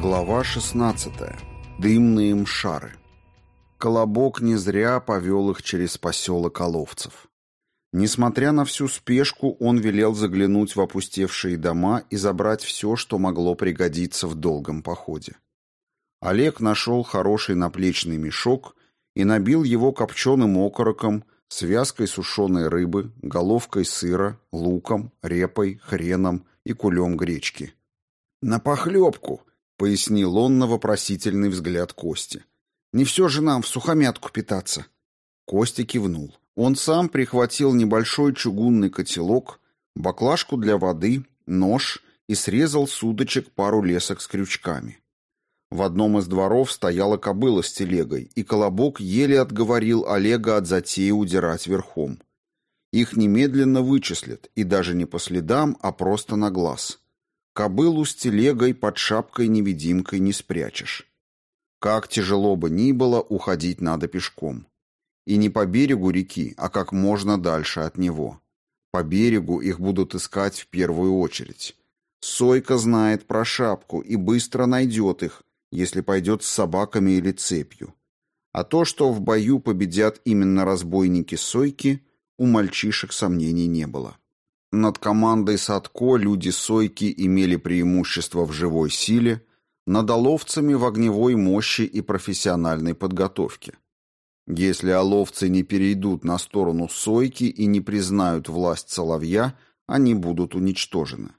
Глава 16. Дымные мшары. Колобок не зря повел их через поселок Оловцев. Несмотря на всю спешку, он велел заглянуть в опустевшие дома и забрать все, что могло пригодиться в долгом походе. Олег нашел хороший наплечный мешок и набил его копченым окороком, связкой сушеной рыбы, головкой сыра, луком, репой, хреном и кулем гречки. «На похлебку!» — пояснил он на вопросительный взгляд Кости. «Не все же нам в сухомятку питаться». Костя кивнул. Он сам прихватил небольшой чугунный котелок, баклажку для воды, нож и срезал с удочек пару лесок с крючками. В одном из дворов стояла кобыла с телегой, и Колобок еле отговорил Олега от затеи удирать верхом. Их немедленно вычислят, и даже не по следам, а просто на глаз. Кобылу с телегой под шапкой-невидимкой не спрячешь. Как тяжело бы ни было, уходить надо пешком. И не по берегу реки, а как можно дальше от него. По берегу их будут искать в первую очередь. Сойка знает про шапку и быстро найдет их, если пойдет с собаками или цепью. А то, что в бою победят именно разбойники Сойки, у мальчишек сомнений не было. Над командой Садко люди Сойки имели преимущество в живой силе, над оловцами в огневой мощи и профессиональной подготовке. Если оловцы не перейдут на сторону Сойки и не признают власть Соловья, они будут уничтожены.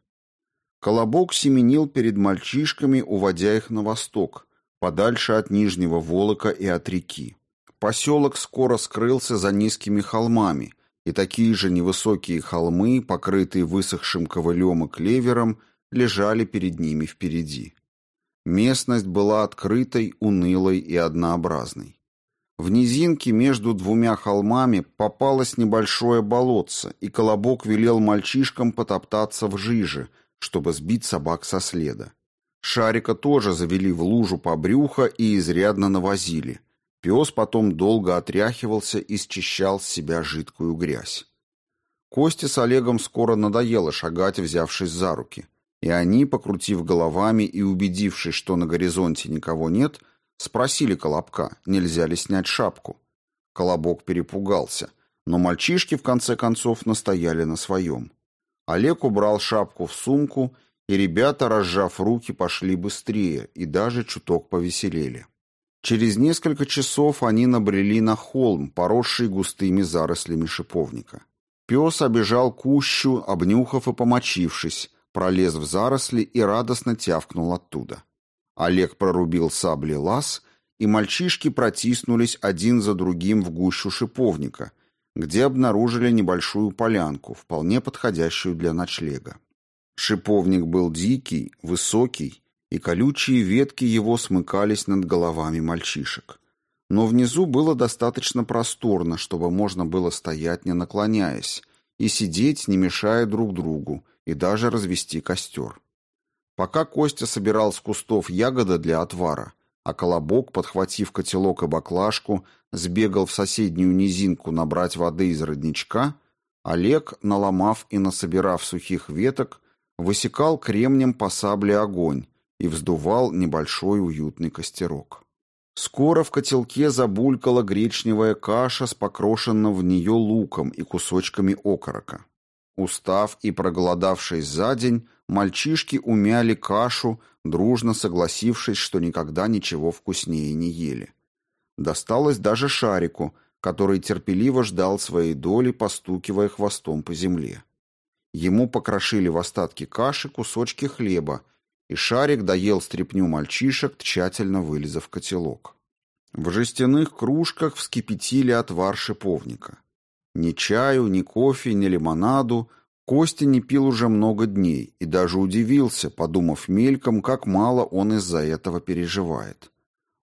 Колобок семенил перед мальчишками, уводя их на восток, подальше от Нижнего Волока и от реки. Поселок скоро скрылся за низкими холмами, и такие же невысокие холмы, покрытые высохшим ковылем и клевером, лежали перед ними впереди. Местность была открытой, унылой и однообразной. В низинке между двумя холмами попалось небольшое болотце, и Колобок велел мальчишкам потоптаться в жиже, чтобы сбить собак со следа. Шарика тоже завели в лужу по брюхо и изрядно навозили. Пес потом долго отряхивался и счищал с себя жидкую грязь. Косте с Олегом скоро надоело шагать, взявшись за руки, и они, покрутив головами и убедившись, что на горизонте никого нет, — Спросили Колобка, нельзя ли снять шапку. Колобок перепугался, но мальчишки в конце концов настояли на своем. Олег убрал шапку в сумку, и ребята, разжав руки, пошли быстрее и даже чуток повеселели. Через несколько часов они набрели на холм, поросший густыми зарослями шиповника. Пес обежал кущу, обнюхав и помочившись, пролез в заросли и радостно тявкнул оттуда. Олег прорубил сабли лаз, и мальчишки протиснулись один за другим в гущу шиповника, где обнаружили небольшую полянку, вполне подходящую для ночлега. Шиповник был дикий, высокий, и колючие ветки его смыкались над головами мальчишек. Но внизу было достаточно просторно, чтобы можно было стоять, не наклоняясь, и сидеть, не мешая друг другу, и даже развести костер. Пока Костя собирал с кустов ягоды для отвара, а Колобок, подхватив котелок и баклажку, сбегал в соседнюю низинку набрать воды из родничка, Олег, наломав и насобирав сухих веток, высекал кремнем по сабле огонь и вздувал небольшой уютный костерок. Скоро в котелке забулькала гречневая каша с покрошенным в нее луком и кусочками окорока. Устав и проголодавшись за день, мальчишки умяли кашу, дружно согласившись, что никогда ничего вкуснее не ели. Досталось даже шарику, который терпеливо ждал своей доли, постукивая хвостом по земле. Ему покрошили в остатки каши кусочки хлеба, и шарик доел стряпню мальчишек, тщательно вылезав котелок. В жестяных кружках вскипятили отвар шиповника. Ни чаю, ни кофе, ни лимонаду Костя не пил уже много дней и даже удивился, подумав мельком, как мало он из-за этого переживает.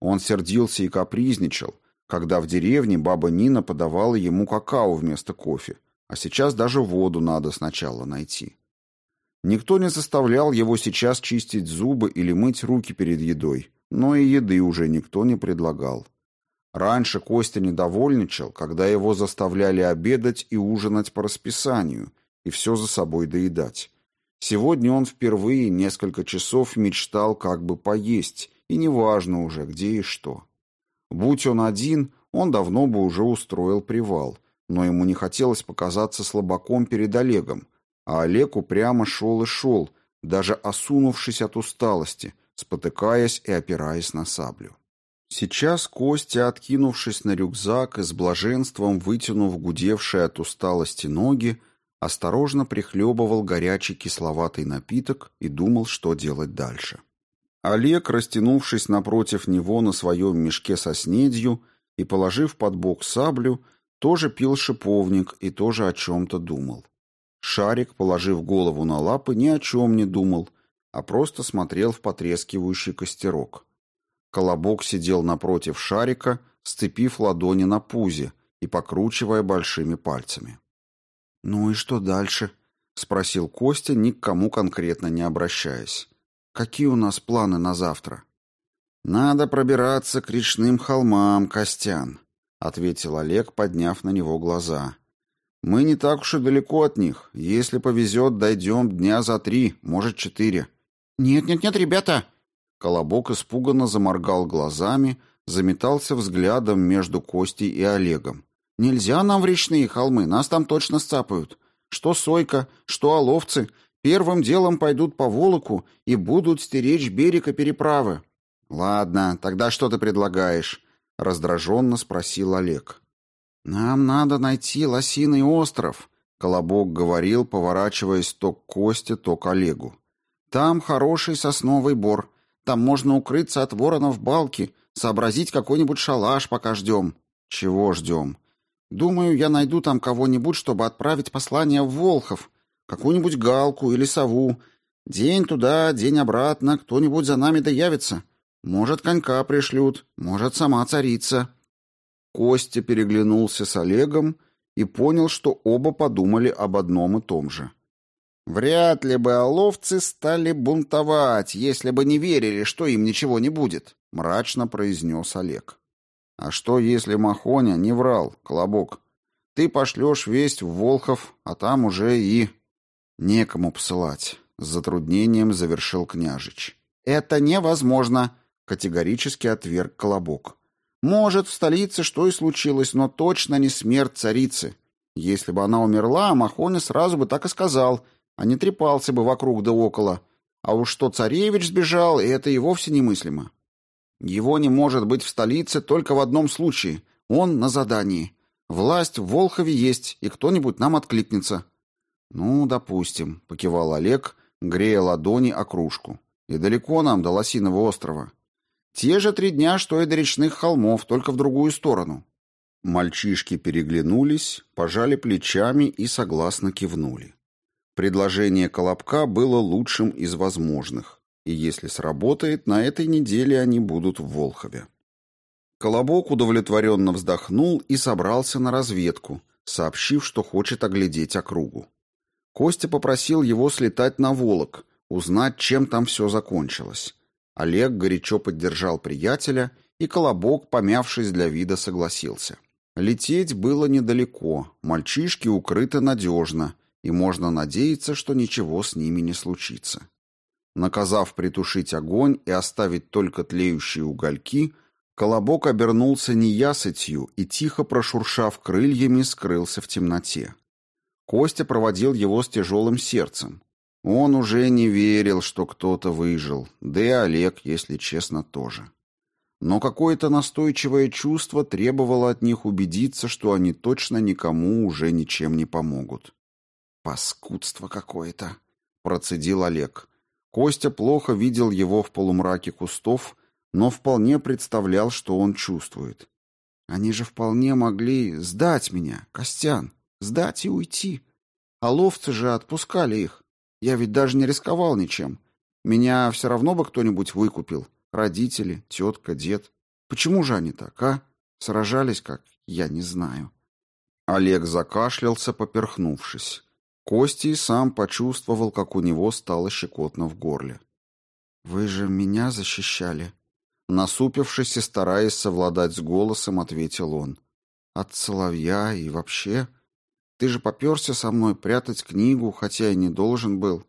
Он сердился и капризничал, когда в деревне баба Нина подавала ему какао вместо кофе, а сейчас даже воду надо сначала найти. Никто не заставлял его сейчас чистить зубы или мыть руки перед едой, но и еды уже никто не предлагал. Раньше Костя недовольничал, когда его заставляли обедать и ужинать по расписанию и все за собой доедать. Сегодня он впервые несколько часов мечтал как бы поесть, и неважно уже, где и что. Будь он один, он давно бы уже устроил привал, но ему не хотелось показаться слабаком перед Олегом, а Олег упрямо шел и шел, даже осунувшись от усталости, спотыкаясь и опираясь на саблю. Сейчас Костя, откинувшись на рюкзак и с блаженством вытянув гудевшие от усталости ноги, осторожно прихлебывал горячий кисловатый напиток и думал, что делать дальше. Олег, растянувшись напротив него на своем мешке со снедью и положив под бок саблю, тоже пил шиповник и тоже о чем-то думал. Шарик, положив голову на лапы, ни о чем не думал, а просто смотрел в потрескивающий костерок. Колобок сидел напротив шарика, сцепив ладони на пузе и покручивая большими пальцами. «Ну и что дальше?» — спросил Костя, ни к кому конкретно не обращаясь. «Какие у нас планы на завтра?» «Надо пробираться к речным холмам, Костян», — ответил Олег, подняв на него глаза. «Мы не так уж и далеко от них. Если повезет, дойдем дня за три, может, четыре». «Нет-нет-нет, ребята!» Колобок испуганно заморгал глазами, заметался взглядом между Костей и Олегом. Нельзя нам в речные холмы, нас там точно сцапают. Что Сойка, что оловцы первым делом пойдут по Волоку и будут стеречь берега переправы. Ладно, тогда что ты предлагаешь? раздраженно спросил Олег. Нам надо найти Лосиный остров, Колобок говорил, поворачиваясь то к Косте, то к Олегу. Там хороший сосновый бор. Там можно укрыться от воронов балки, сообразить какой-нибудь шалаш, пока ждем». «Чего ждем?» Думаю, я найду там кого-нибудь, чтобы отправить послание в Волхов, какую-нибудь галку или сову. День туда, день обратно, кто-нибудь за нами доявится. Может, конька пришлют, может, сама царица. Костя переглянулся с Олегом и понял, что оба подумали об одном и том же. Вряд ли бы оловцы стали бунтовать, если бы не верили, что им ничего не будет, мрачно произнес Олег. А что, если Махоня не врал, Колобок? Ты пошлешь весть в Волхов, а там уже и... Некому посылать. С затруднением завершил княжич. Это невозможно, категорически отверг Колобок. Может, в столице что и случилось, но точно не смерть царицы. Если бы она умерла, Махоня сразу бы так и сказал, а не трепался бы вокруг да около. А уж что царевич сбежал, и это и вовсе немыслимо. Его не может быть в столице только в одном случае. Он на задании. Власть в Волхове есть, и кто-нибудь нам откликнется. Ну, допустим, покивал Олег, грея ладони о кружку. И далеко нам до Лосиного острова. Те же три дня, что и до речных холмов, только в другую сторону. Мальчишки переглянулись, пожали плечами и согласно кивнули. Предложение Колобка было лучшим из возможных и если сработает, на этой неделе они будут в Волхове. Колобок удовлетворенно вздохнул и собрался на разведку, сообщив, что хочет оглядеть округу. Костя попросил его слетать на Волок, узнать, чем там все закончилось. Олег горячо поддержал приятеля, и Колобок, помявшись для вида, согласился. Лететь было недалеко, мальчишки укрыты надежно, и можно надеяться, что ничего с ними не случится. Наказав притушить огонь и оставить только тлеющие угольки, Колобок обернулся неясытью и, тихо прошуршав крыльями, скрылся в темноте. Костя проводил его с тяжелым сердцем. Он уже не верил, что кто-то выжил, да и Олег, если честно, тоже. Но какое-то настойчивое чувство требовало от них убедиться, что они точно никому уже ничем не помогут. «Паскудство какое-то», — процедил Олег. Костя плохо видел его в полумраке кустов, но вполне представлял, что он чувствует. Они же вполне могли сдать меня, Костян, сдать и уйти. А ловцы же отпускали их. Я ведь даже не рисковал ничем. Меня все равно бы кто-нибудь выкупил. Родители, тетка, дед. Почему же они так, а? Сражались как, я не знаю. Олег закашлялся, поперхнувшись. Кости сам почувствовал, как у него стало щекотно в горле. «Вы же меня защищали?» Насупившись и стараясь совладать с голосом, ответил он. «От соловья и вообще. Ты же поперся со мной прятать книгу, хотя и не должен был.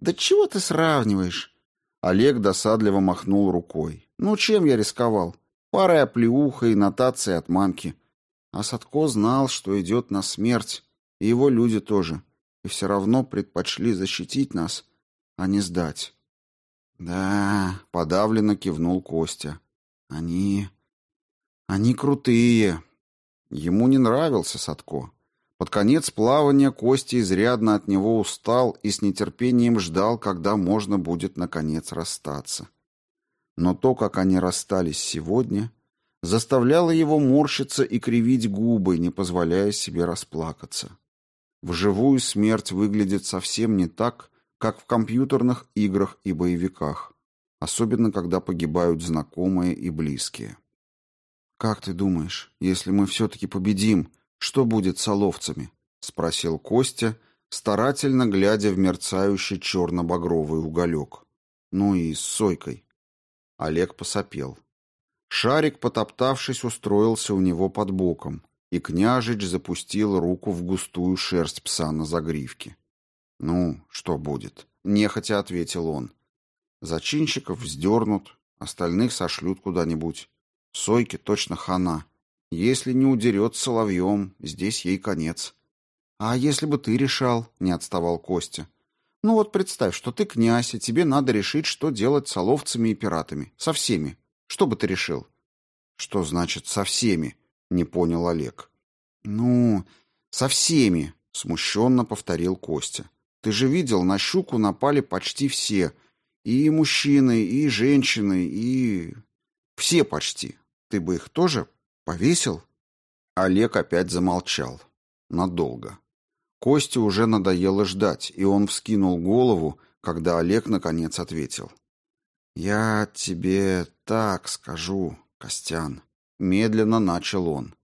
Да чего ты сравниваешь? Олег досадливо махнул рукой. Ну, чем я рисковал? Парой оплеуха и нотации от мамки. А Садко знал, что идет на смерть, и его люди тоже, и все равно предпочли защитить нас, а не сдать. Да, подавленно кивнул Костя. Они... они крутые. Ему не нравился Садко. Под конец плавания Костя изрядно от него устал и с нетерпением ждал, когда можно будет наконец расстаться. Но то, как они расстались сегодня, заставляло его морщиться и кривить губы, не позволяя себе расплакаться. Вживую смерть выглядит совсем не так, как в компьютерных играх и боевиках, особенно когда погибают знакомые и близкие. «Как ты думаешь, если мы все-таки победим, что будет с оловцами?» — спросил Костя, старательно глядя в мерцающий черно-багровый уголек. «Ну и с Сойкой». Олег посопел. Шарик, потоптавшись, устроился у него под боком, и княжич запустил руку в густую шерсть пса на загривке. «Ну, что будет?» — нехотя ответил он. «Зачинщиков вздернут, остальных сошлют куда-нибудь. Сойке точно хана. Если не удерет соловьем, здесь ей конец». «А если бы ты решал?» — не отставал Костя. «Ну вот представь, что ты князь, и тебе надо решить, что делать с оловцами и пиратами. Со всеми. Что бы ты решил?» «Что значит «со всеми»?» — не понял Олег. «Ну, со всеми», — смущенно повторил Костя. Ты же видел, на щуку напали почти все. И мужчины, и женщины, и... Все почти. Ты бы их тоже повесил?» Олег опять замолчал. Надолго. Косте уже надоело ждать, и он вскинул голову, когда Олег наконец ответил. «Я тебе так скажу, Костян», — медленно начал он.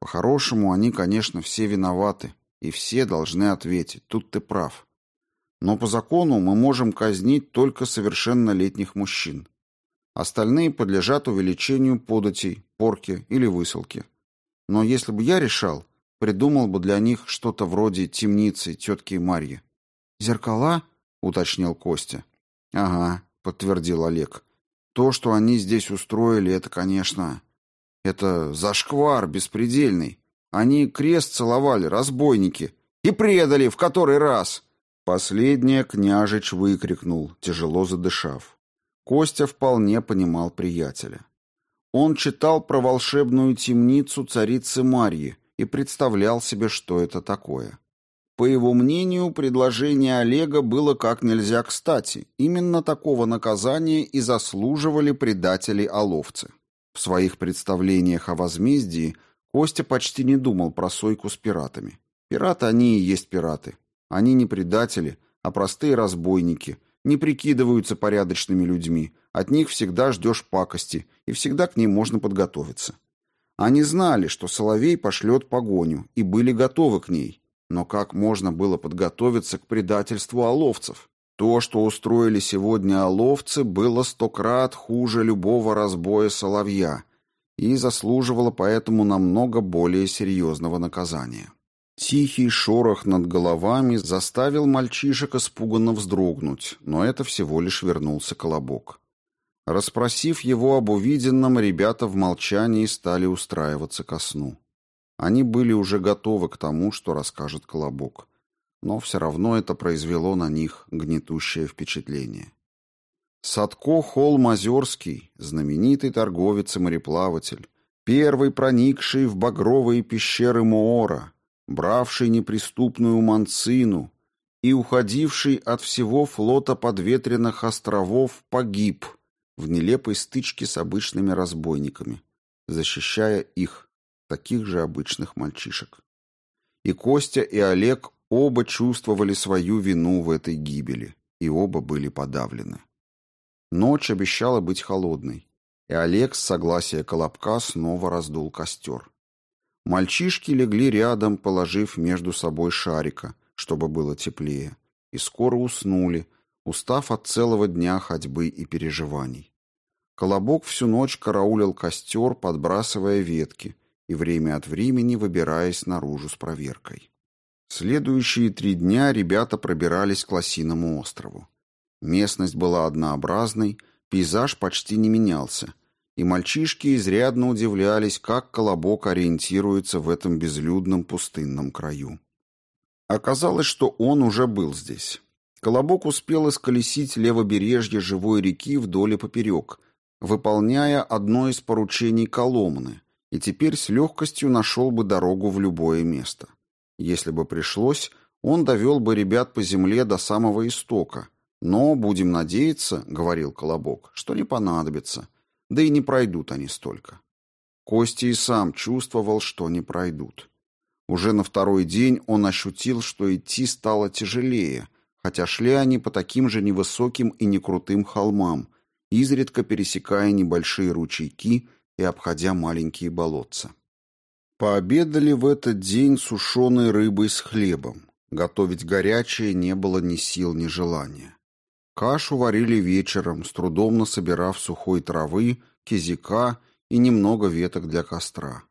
«По-хорошему, они, конечно, все виноваты, и все должны ответить, тут ты прав. Но по закону мы можем казнить только совершеннолетних мужчин. Остальные подлежат увеличению податей, порке или высылке. Но если бы я решал, придумал бы для них что-то вроде темницы тетки Марьи. «Зеркала?» — уточнил Костя. «Ага», — подтвердил Олег. «То, что они здесь устроили, это, конечно... Это зашквар беспредельный. Они крест целовали, разбойники, и предали в который раз. Последнее княжич выкрикнул, тяжело задышав. Костя вполне понимал приятеля. Он читал про волшебную темницу царицы Марьи и представлял себе, что это такое. По его мнению, предложение Олега было как нельзя кстати. Именно такого наказания и заслуживали предатели-оловцы. В своих представлениях о возмездии – Костя почти не думал про Сойку с пиратами. Пираты они и есть пираты. Они не предатели, а простые разбойники, не прикидываются порядочными людьми. От них всегда ждешь пакости, и всегда к ним можно подготовиться. Они знали, что Соловей пошлет погоню, и были готовы к ней. Но как можно было подготовиться к предательству оловцев? То, что устроили сегодня оловцы, было сто крат хуже любого разбоя соловья, и заслуживала поэтому намного более серьезного наказания. Тихий шорох над головами заставил мальчишек испуганно вздрогнуть, но это всего лишь вернулся Колобок. Распросив его об увиденном, ребята в молчании стали устраиваться ко сну. Они были уже готовы к тому, что расскажет Колобок. Но все равно это произвело на них гнетущее впечатление. Садко Холм-Озерский, знаменитый торговец и мореплаватель, первый проникший в багровые пещеры Моора, бравший неприступную Манцину и уходивший от всего флота подветренных островов, погиб в нелепой стычке с обычными разбойниками, защищая их, таких же обычных мальчишек. И Костя, и Олег оба чувствовали свою вину в этой гибели, и оба были подавлены. Ночь обещала быть холодной, и Олег с согласия Колобка снова раздул костер. Мальчишки легли рядом, положив между собой шарика, чтобы было теплее, и скоро уснули, устав от целого дня ходьбы и переживаний. Колобок всю ночь караулил костер, подбрасывая ветки и время от времени выбираясь наружу с проверкой. Следующие три дня ребята пробирались к Лосиному острову. Местность была однообразной, пейзаж почти не менялся, и мальчишки изрядно удивлялись, как Колобок ориентируется в этом безлюдном пустынном краю. Оказалось, что он уже был здесь. Колобок успел исколесить левобережье живой реки вдоль и поперек, выполняя одно из поручений Коломны, и теперь с легкостью нашел бы дорогу в любое место. Если бы пришлось, он довел бы ребят по земле до самого истока. Но, будем надеяться, — говорил Колобок, — что не понадобится. Да и не пройдут они столько. Костя и сам чувствовал, что не пройдут. Уже на второй день он ощутил, что идти стало тяжелее, хотя шли они по таким же невысоким и некрутым холмам, изредка пересекая небольшие ручейки и обходя маленькие болотца. Пообедали в этот день сушеной рыбой с хлебом. Готовить горячее не было ни сил, ни желания. Кашу варили вечером, с трудом насобирав сухой травы, кизика и немного веток для костра.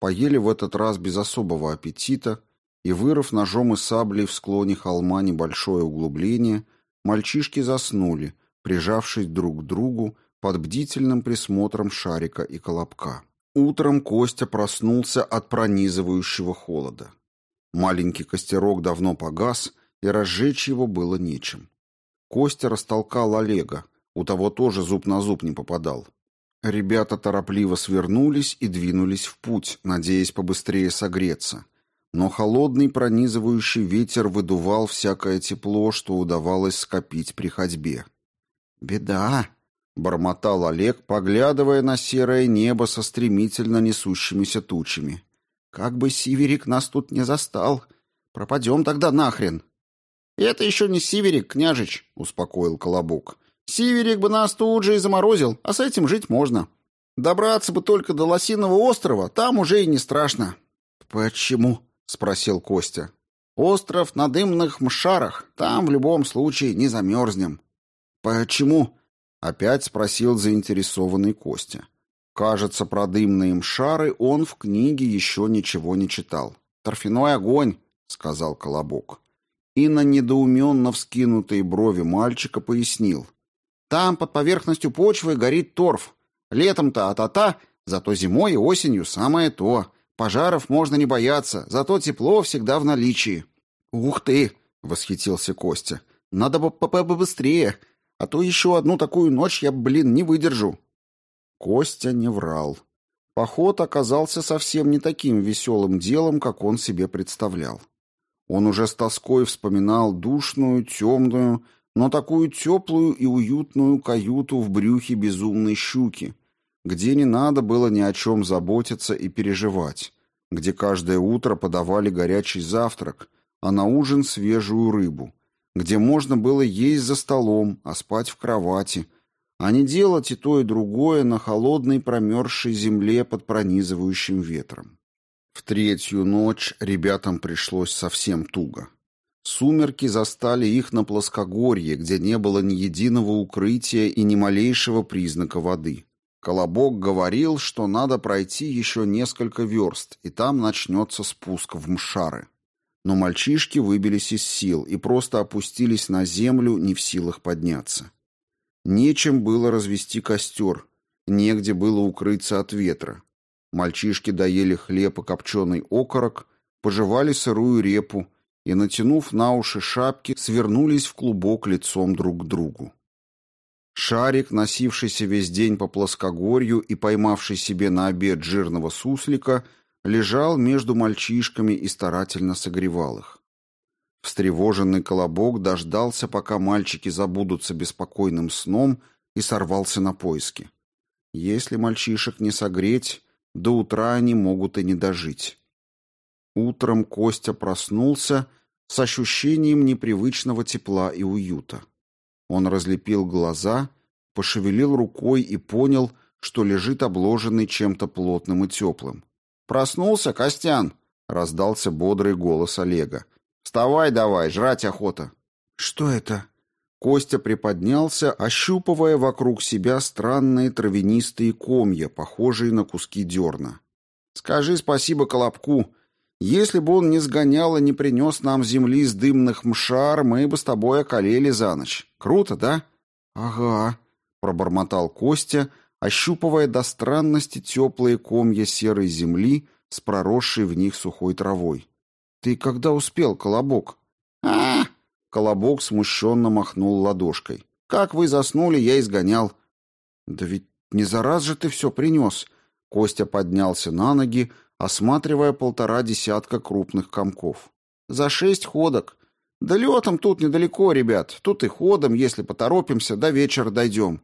Поели в этот раз без особого аппетита, и, вырыв ножом и саблей в склоне холма небольшое углубление, мальчишки заснули, прижавшись друг к другу под бдительным присмотром шарика и колобка. Утром Костя проснулся от пронизывающего холода. Маленький костерок давно погас, и разжечь его было нечем. Костя растолкал Олега, у того тоже зуб на зуб не попадал. Ребята торопливо свернулись и двинулись в путь, надеясь побыстрее согреться. Но холодный пронизывающий ветер выдувал всякое тепло, что удавалось скопить при ходьбе. «Беда!» — бормотал Олег, поглядывая на серое небо со стремительно несущимися тучами. «Как бы Сиверик нас тут не застал! Пропадем тогда нахрен!» «Это еще не Сиверик, княжич!» — успокоил Колобок. «Сиверик бы нас тут же и заморозил, а с этим жить можно. Добраться бы только до Лосиного острова, там уже и не страшно». «Почему?» — спросил Костя. «Остров на дымных мшарах, там в любом случае не замерзнем». «Почему?» — опять спросил заинтересованный Костя. Кажется, про дымные мшары он в книге еще ничего не читал. «Торфяной огонь», — сказал Колобок. И на недоуменно вскинутые брови мальчика пояснил. «Там под поверхностью почвы горит торф. Летом-то а-та-та, зато зимой и осенью самое то. Пожаров можно не бояться, зато тепло всегда в наличии». «Ух ты!» — восхитился Костя. «Надо бы побыстрее. А то еще одну такую ночь я, блин, не выдержу. Костя не врал. Поход оказался совсем не таким веселым делом, как он себе представлял. Он уже с тоской вспоминал душную, темную, но такую теплую и уютную каюту в брюхе безумной щуки, где не надо было ни о чем заботиться и переживать, где каждое утро подавали горячий завтрак, а на ужин свежую рыбу, где можно было есть за столом, а спать в кровати, а не делать и то, и другое на холодной промерзшей земле под пронизывающим ветром. В третью ночь ребятам пришлось совсем туго. Сумерки застали их на плоскогорье, где не было ни единого укрытия и ни малейшего признака воды. Колобок говорил, что надо пройти еще несколько верст, и там начнется спуск в Мшары. Но мальчишки выбились из сил и просто опустились на землю, не в силах подняться. Нечем было развести костер, негде было укрыться от ветра. Мальчишки доели хлеб и копченый окорок, пожевали сырую репу и, натянув на уши шапки, свернулись в клубок лицом друг к другу. Шарик, носившийся весь день по плоскогорью и поймавший себе на обед жирного суслика, лежал между мальчишками и старательно согревал их. Встревоженный колобок дождался, пока мальчики забудутся беспокойным сном, и сорвался на поиски. Если мальчишек не согреть, до утра они могут и не дожить. Утром Костя проснулся с ощущением непривычного тепла и уюта. Он разлепил глаза, пошевелил рукой и понял, что лежит обложенный чем-то плотным и теплым. «Проснулся, Костян?» — раздался бодрый голос Олега. «Вставай давай, жрать охота». «Что это?» Костя приподнялся, ощупывая вокруг себя странные травянистые комья, похожие на куски дерна. «Скажи спасибо Колобку. Если бы он не сгонял и не принес нам земли с дымных мшар, мы бы с тобой околели за ночь. Круто, да? Ага, пробормотал Костя, ощупывая до странности теплые комья серой земли с проросшей в них сухой травой. Ты когда успел, Колобок? А! Колобок смущенно махнул ладошкой. Как вы заснули, я изгонял. Да ведь не за раз же ты все принес. Костя поднялся на ноги, осматривая полтора десятка крупных комков. «За шесть ходок. Да летом тут недалеко, ребят. Тут и ходом, если поторопимся, до вечера дойдем».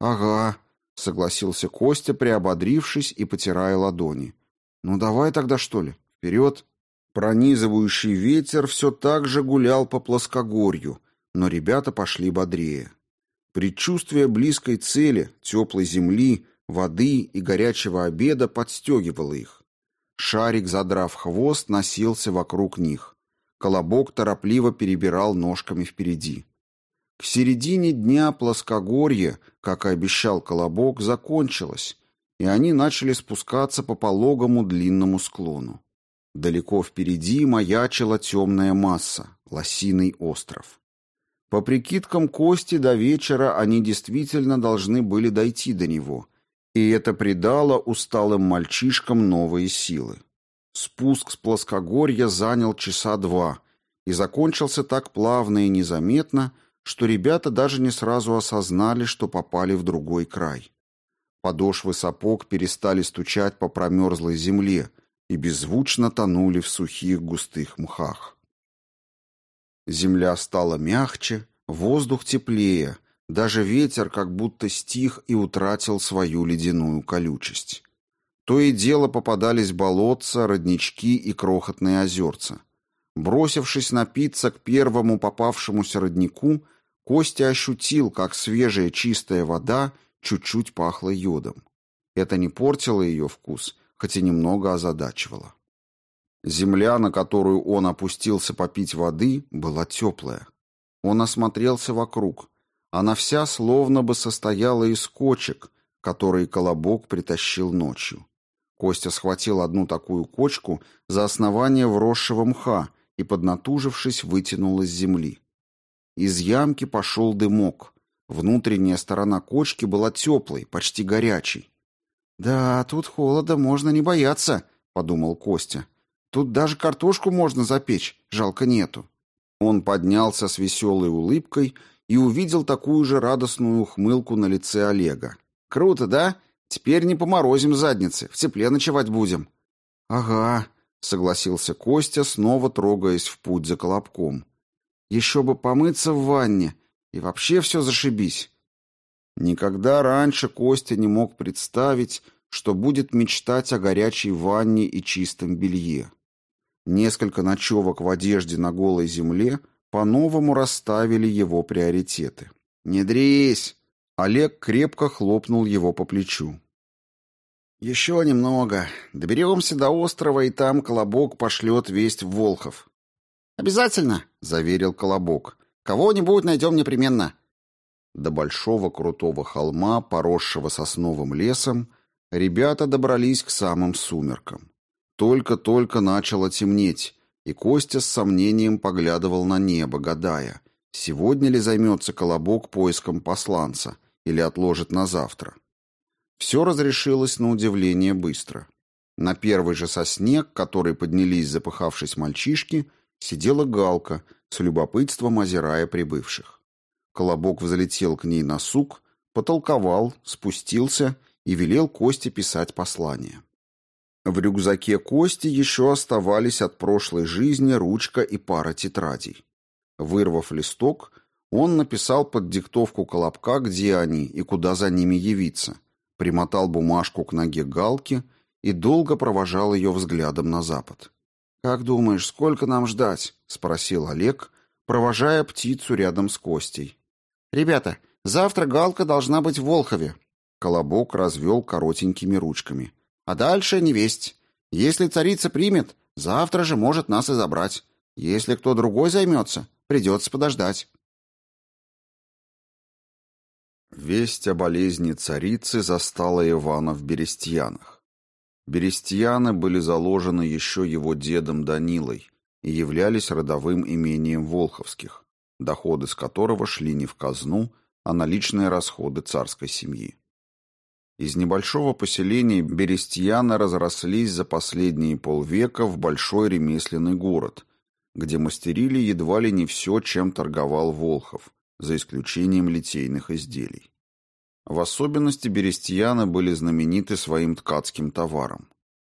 «Ага», — согласился Костя, приободрившись и потирая ладони. «Ну давай тогда, что ли, вперед». Пронизывающий ветер все так же гулял по плоскогорью, но ребята пошли бодрее. Предчувствие близкой цели, теплой земли, воды и горячего обеда подстегивало их. Шарик, задрав хвост, носился вокруг них. Колобок торопливо перебирал ножками впереди. К середине дня плоскогорье, как и обещал Колобок, закончилось, и они начали спускаться по пологому длинному склону. Далеко впереди маячила темная масса — Лосиный остров. По прикидкам Кости, до вечера они действительно должны были дойти до него, и это придало усталым мальчишкам новые силы. Спуск с плоскогорья занял часа два и закончился так плавно и незаметно, что ребята даже не сразу осознали, что попали в другой край. Подошвы сапог перестали стучать по промерзлой земле и беззвучно тонули в сухих густых мхах. Земля стала мягче, воздух теплее, даже ветер как будто стих и утратил свою ледяную колючесть. То и дело попадались болотца, роднички и крохотные озерца. Бросившись напиться к первому попавшемуся роднику, Костя ощутил, как свежая чистая вода чуть-чуть пахла йодом. Это не портило ее вкус, хоть и немного озадачивало. Земля, на которую он опустился попить воды, была теплая. Он осмотрелся вокруг. Она вся словно бы состояла из кочек, которые Колобок притащил ночью. Костя схватил одну такую кочку за основание вросшего мха и, поднатужившись, вытянул из земли. Из ямки пошел дымок. Внутренняя сторона кочки была теплой, почти горячей. «Да, тут холода можно не бояться», — подумал Костя. «Тут даже картошку можно запечь, жалко нету». Он поднялся с веселой улыбкой и увидел такую же радостную ухмылку на лице Олега. «Круто, да? Теперь не поморозим задницы, в тепле ночевать будем». «Ага», — согласился Костя, снова трогаясь в путь за колобком. «Еще бы помыться в ванне, и вообще все зашибись». Никогда раньше Костя не мог представить, что будет мечтать о горячей ванне и чистом белье. Несколько ночевок в одежде на голой земле — по-новому расставили его приоритеты. «Не дрись!» Олег крепко хлопнул его по плечу. «Еще немного. Доберемся до острова, и там Колобок пошлет весть в Волхов». «Обязательно», — заверил Колобок. «Кого-нибудь найдем непременно». До большого крутого холма, поросшего сосновым лесом, ребята добрались к самым сумеркам. Только-только начало темнеть, и Костя с сомнением поглядывал на небо, гадая, сегодня ли займется Колобок поиском посланца или отложит на завтра. Все разрешилось на удивление быстро. На первой же сосне, к которой поднялись запыхавшись мальчишки, сидела галка, с любопытством озирая прибывших. Колобок взлетел к ней на сук, потолковал, спустился и велел Косте писать послание. В рюкзаке Кости еще оставались от прошлой жизни ручка и пара тетрадей. Вырвав листок, он написал под диктовку Колобка, где они и куда за ними явиться, примотал бумажку к ноге Галки и долго провожал ее взглядом на запад. «Как думаешь, сколько нам ждать?» — спросил Олег, провожая птицу рядом с Костей. «Ребята, завтра Галка должна быть в Волхове». Колобок развел коротенькими ручками. А дальше невесть. Если царица примет, завтра же может нас и забрать. Если кто другой займется, придется подождать. Весть о болезни царицы застала Ивана в Берестьянах. Берестьяны были заложены еще его дедом Данилой и являлись родовым имением Волховских, доходы с которого шли не в казну, а на личные расходы царской семьи. Из небольшого поселения Берестьяны разрослись за последние полвека в большой ремесленный город, где мастерили едва ли не все, чем торговал Волхов, за исключением литейных изделий. В особенности берестьяны были знамениты своим ткацким товаром.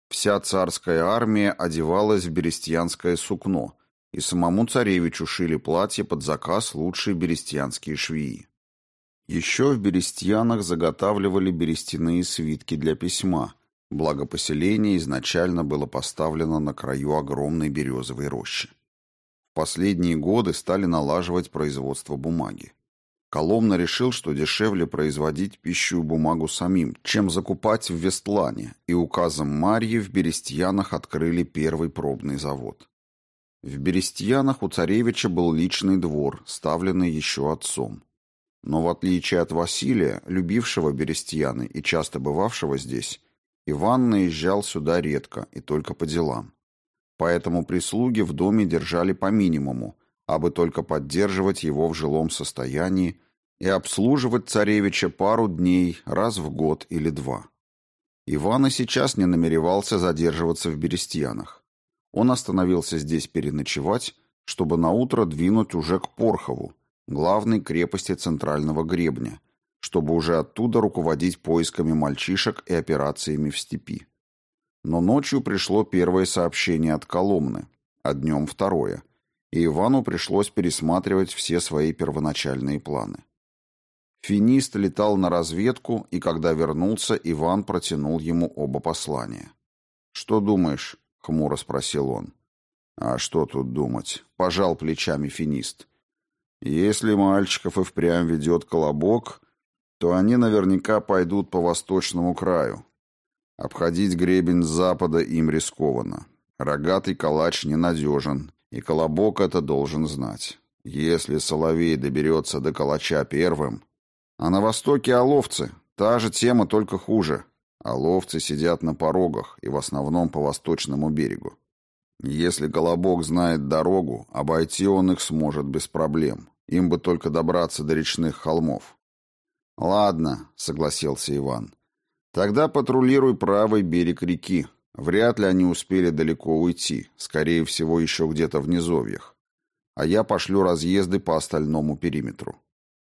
Вся царская армия одевалась в берестьянское сукно, и самому царевичу шили платье под заказ лучшие берестьянские швеи. Еще в Берестьянах заготавливали берестяные свитки для письма, благо поселение изначально было поставлено на краю огромной березовой рощи. В последние годы стали налаживать производство бумаги. Коломна решил, что дешевле производить пищу и бумагу самим, чем закупать в Вестлане, и указом Марьи в Берестьянах открыли первый пробный завод. В Берестьянах у царевича был личный двор, ставленный еще отцом. Но в отличие от Василия, любившего Берестьяны и часто бывавшего здесь, Иван наезжал сюда редко и только по делам. Поэтому прислуги в доме держали по минимуму, абы только поддерживать его в жилом состоянии и обслуживать царевича пару дней раз в год или два. Иван и сейчас не намеревался задерживаться в Берестьянах. Он остановился здесь переночевать, чтобы наутро двинуть уже к Порхову, главной крепости центрального гребня, чтобы уже оттуда руководить поисками мальчишек и операциями в степи. Но ночью пришло первое сообщение от Коломны, а днем второе, и Ивану пришлось пересматривать все свои первоначальные планы. Финист летал на разведку, и когда вернулся, Иван протянул ему оба послания. «Что думаешь?» — хмуро спросил он. «А что тут думать?» — пожал плечами финист. Если мальчиков и впрямь ведет колобок, то они наверняка пойдут по восточному краю. Обходить гребень с запада им рискованно. Рогатый калач ненадежен, и колобок это должен знать. Если соловей доберется до калача первым... А на востоке оловцы. Та же тема, только хуже. Оловцы сидят на порогах и в основном по восточному берегу. Если Колобок знает дорогу, обойти он их сможет без проблем. Им бы только добраться до речных холмов. «Ладно», — согласился Иван. «Тогда патрулируй правый берег реки. Вряд ли они успели далеко уйти, скорее всего, еще где-то в низовьях. А я пошлю разъезды по остальному периметру».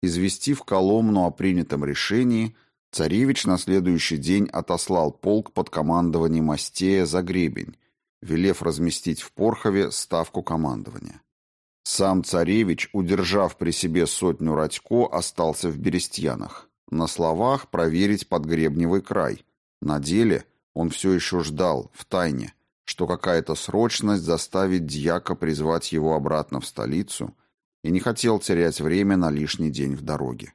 Известив Коломну о принятом решении, царевич на следующий день отослал полк под командованием Мастея за гребень, велев разместить в Порхове ставку командования. Сам царевич, удержав при себе сотню радько, остался в Берестьянах. На словах проверить подгребневый край. На деле он все еще ждал, в тайне, что какая-то срочность заставит дьяка призвать его обратно в столицу и не хотел терять время на лишний день в дороге.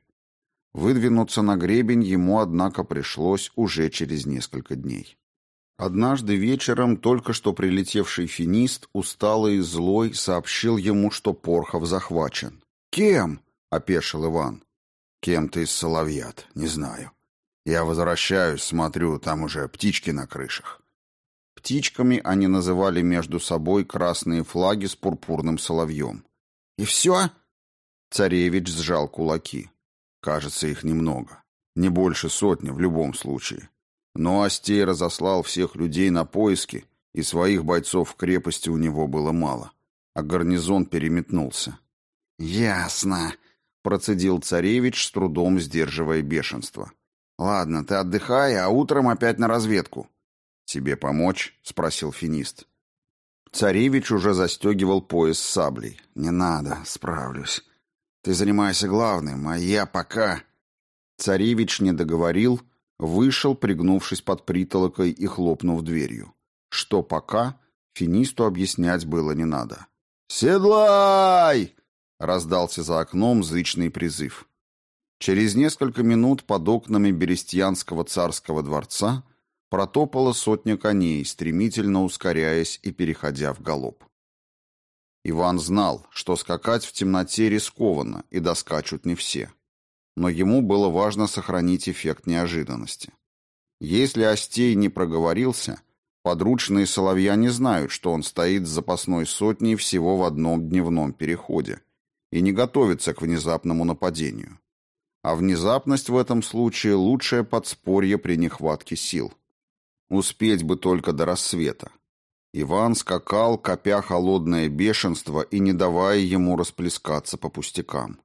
Выдвинуться на гребень ему, однако, пришлось уже через несколько дней. Однажды вечером только что прилетевший финист, усталый и злой, сообщил ему, что Порхов захвачен. «Кем?» — опешил Иван. «Кем-то из соловьят, не знаю. Я возвращаюсь, смотрю, там уже птички на крышах». Птичками они называли между собой красные флаги с пурпурным соловьем. «И все?» Царевич сжал кулаки. «Кажется, их немного. Не больше сотни в любом случае. Но Астей разослал всех людей на поиски, и своих бойцов в крепости у него было мало. А гарнизон переметнулся. «Ясно», — процедил царевич, с трудом сдерживая бешенство. «Ладно, ты отдыхай, а утром опять на разведку». «Тебе помочь?» — спросил финист. Царевич уже застегивал пояс саблей. «Не надо, справлюсь. Ты занимайся главным, а я пока...» Царевич не договорил, — Вышел, пригнувшись под притолокой и хлопнув дверью. Что пока, финисту объяснять было не надо. «Седлай!» — раздался за окном зычный призыв. Через несколько минут под окнами Берестьянского царского дворца протопала сотня коней, стремительно ускоряясь и переходя в галоп. Иван знал, что скакать в темноте рискованно, и доскачут не все но ему было важно сохранить эффект неожиданности. Если Остей не проговорился, подручные соловья не знают, что он стоит с запасной сотней всего в одном дневном переходе и не готовится к внезапному нападению. А внезапность в этом случае – лучшее подспорье при нехватке сил. Успеть бы только до рассвета. Иван скакал, копя холодное бешенство и не давая ему расплескаться по пустякам.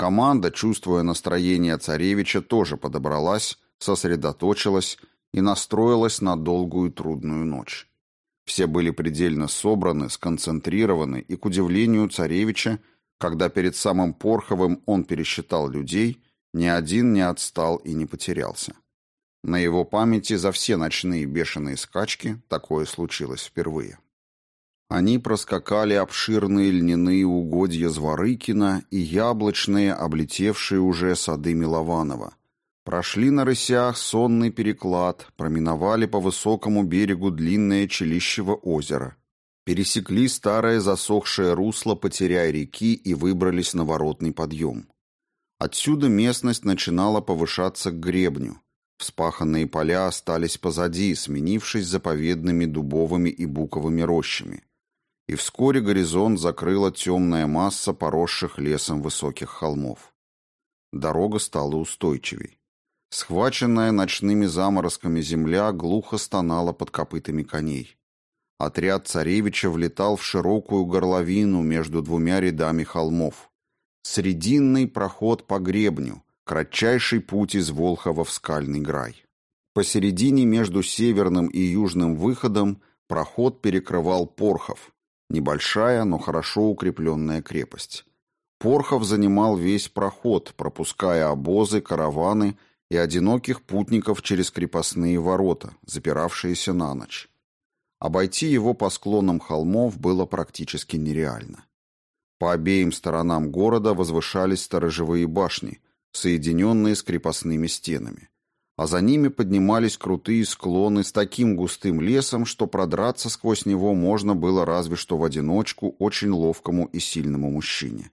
Команда, чувствуя настроение царевича, тоже подобралась, сосредоточилась и настроилась на долгую трудную ночь. Все были предельно собраны, сконцентрированы, и, к удивлению царевича, когда перед самым Порховым он пересчитал людей, ни один не отстал и не потерялся. На его памяти за все ночные бешеные скачки такое случилось впервые. Они проскакали обширные льняные угодья Зворыкина и яблочные, облетевшие уже сады Милованова. Прошли на рысях сонный переклад, проминовали по высокому берегу длинное Челищево озеро, пересекли старое засохшее русло потеряя реки и выбрались на воротный подъем. Отсюда местность начинала повышаться к гребню, Вспаханные поля остались позади, сменившись заповедными дубовыми и буковыми рощами. И вскоре горизонт закрыла темная масса поросших лесом высоких холмов. Дорога стала устойчивей. Схваченная ночными заморозками земля глухо стонала под копытами коней. Отряд царевича влетал в широкую горловину между двумя рядами холмов. Срединный проход по гребню, Кратчайший путь из Волхова в скальный грай. Посередине между северным и южным выходом проход перекрывал Порхов, небольшая, но хорошо укрепленная крепость. Порхов занимал весь проход, пропуская обозы, караваны и одиноких путников через крепостные ворота, запиравшиеся на ночь. Обойти его по склонам холмов было практически нереально. По обеим сторонам города возвышались сторожевые башни, соединенные с крепостными стенами. А за ними поднимались крутые склоны с таким густым лесом, что продраться сквозь него можно было разве что в одиночку очень ловкому и сильному мужчине.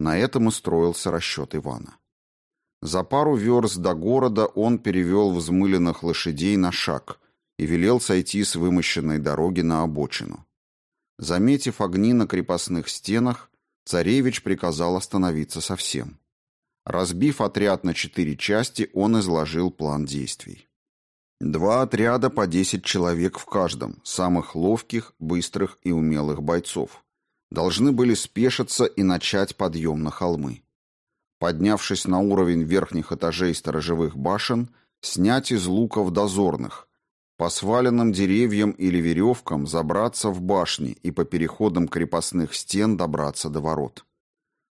На этом и строился расчет Ивана. За пару верст до города он перевел взмыленных лошадей на шаг и велел сойти с вымощенной дороги на обочину. Заметив огни на крепостных стенах, царевич приказал остановиться совсем. Разбив отряд на четыре части, он изложил план действий. Два отряда по десять человек в каждом, самых ловких, быстрых и умелых бойцов. Должны были спешиться и начать подъем на холмы. Поднявшись на уровень верхних этажей сторожевых башен, снять из луков дозорных, по сваленным деревьям или веревкам забраться в башни и по переходам крепостных стен добраться до ворот.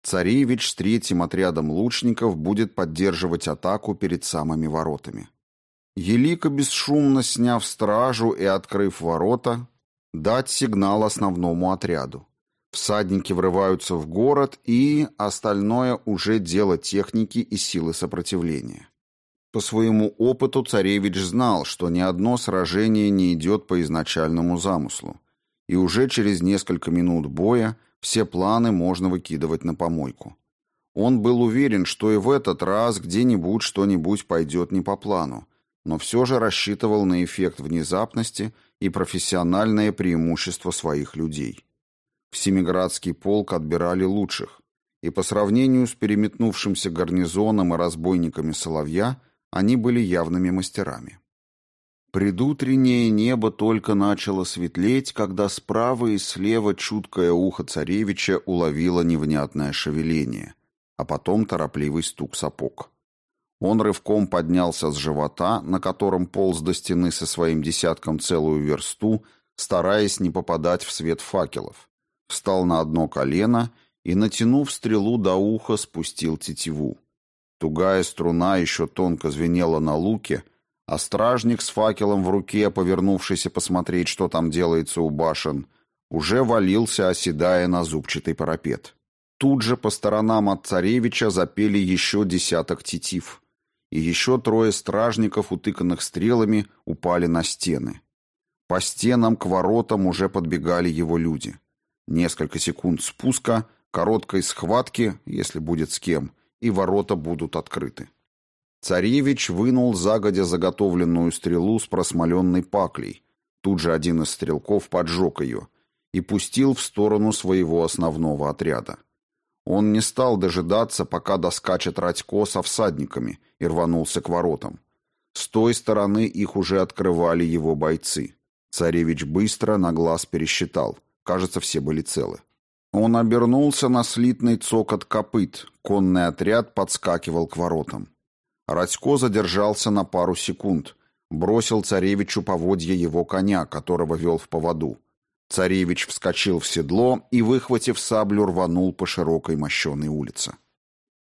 Царевич с третьим отрядом лучников будет поддерживать атаку перед самыми воротами. Елика, бесшумно сняв стражу и открыв ворота, дать сигнал основному отряду. Всадники врываются в город, и остальное уже дело техники и силы сопротивления. По своему опыту царевич знал, что ни одно сражение не идет по изначальному замыслу, и уже через несколько минут боя все планы можно выкидывать на помойку. Он был уверен, что и в этот раз где-нибудь что-нибудь пойдет не по плану, но все же рассчитывал на эффект внезапности и профессиональное преимущество своих людей. В Семиградский полк отбирали лучших, и по сравнению с переметнувшимся гарнизоном и разбойниками Соловья они были явными мастерами. Предутреннее небо только начало светлеть, когда справа и слева чуткое ухо царевича уловило невнятное шевеление, а потом торопливый стук сапог. Он рывком поднялся с живота, на котором полз до стены со своим десятком целую версту, стараясь не попадать в свет факелов. Встал на одно колено и, натянув стрелу до уха, спустил тетиву. Тугая струна еще тонко звенела на луке — а стражник с факелом в руке, повернувшийся посмотреть, что там делается у башен, уже валился, оседая на зубчатый парапет. Тут же по сторонам от царевича запели еще десяток тетив, и еще трое стражников, утыканных стрелами, упали на стены. По стенам к воротам уже подбегали его люди. Несколько секунд спуска, короткой схватки, если будет с кем, и ворота будут открыты. Царевич вынул загодя заготовленную стрелу с просмоленной паклей. Тут же один из стрелков поджег ее и пустил в сторону своего основного отряда. Он не стал дожидаться, пока доскачет Радько со всадниками, и рванулся к воротам. С той стороны их уже открывали его бойцы. Царевич быстро на глаз пересчитал. Кажется, все были целы. Он обернулся на слитный цокот копыт. Конный отряд подскакивал к воротам. Радько задержался на пару секунд. Бросил царевичу поводья его коня, которого вел в поводу. Царевич вскочил в седло и, выхватив саблю, рванул по широкой мощеной улице.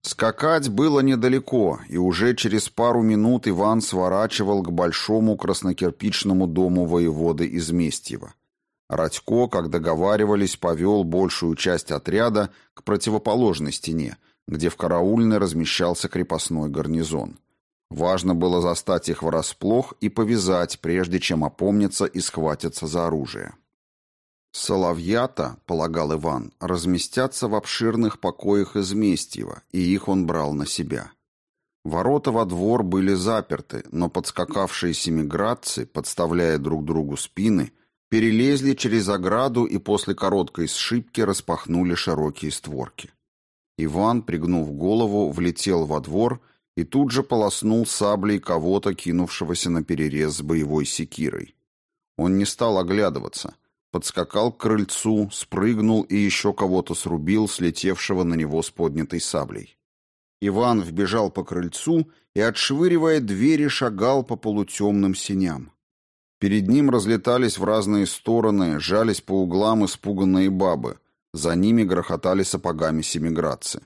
Скакать было недалеко, и уже через пару минут Иван сворачивал к большому краснокирпичному дому воеводы из Местьева. Радько, как договаривались, повел большую часть отряда к противоположной стене, где в караульной размещался крепостной гарнизон. Важно было застать их врасплох и повязать, прежде чем опомниться и схватиться за оружие. Соловьята, полагал Иван, разместятся в обширных покоях из Местьева, и их он брал на себя. Ворота во двор были заперты, но подскакавшие семиградцы, подставляя друг другу спины, перелезли через ограду и после короткой сшибки распахнули широкие створки. Иван, пригнув голову, влетел во двор и тут же полоснул саблей кого-то, кинувшегося на перерез с боевой секирой. Он не стал оглядываться — подскакал к крыльцу, спрыгнул и еще кого-то срубил, слетевшего на него с поднятой саблей. Иван вбежал по крыльцу и, отшвыривая двери, шагал по полутемным синям. Перед ним разлетались в разные стороны, жались по углам испуганные бабы. За ними грохотали сапогами семиградцы.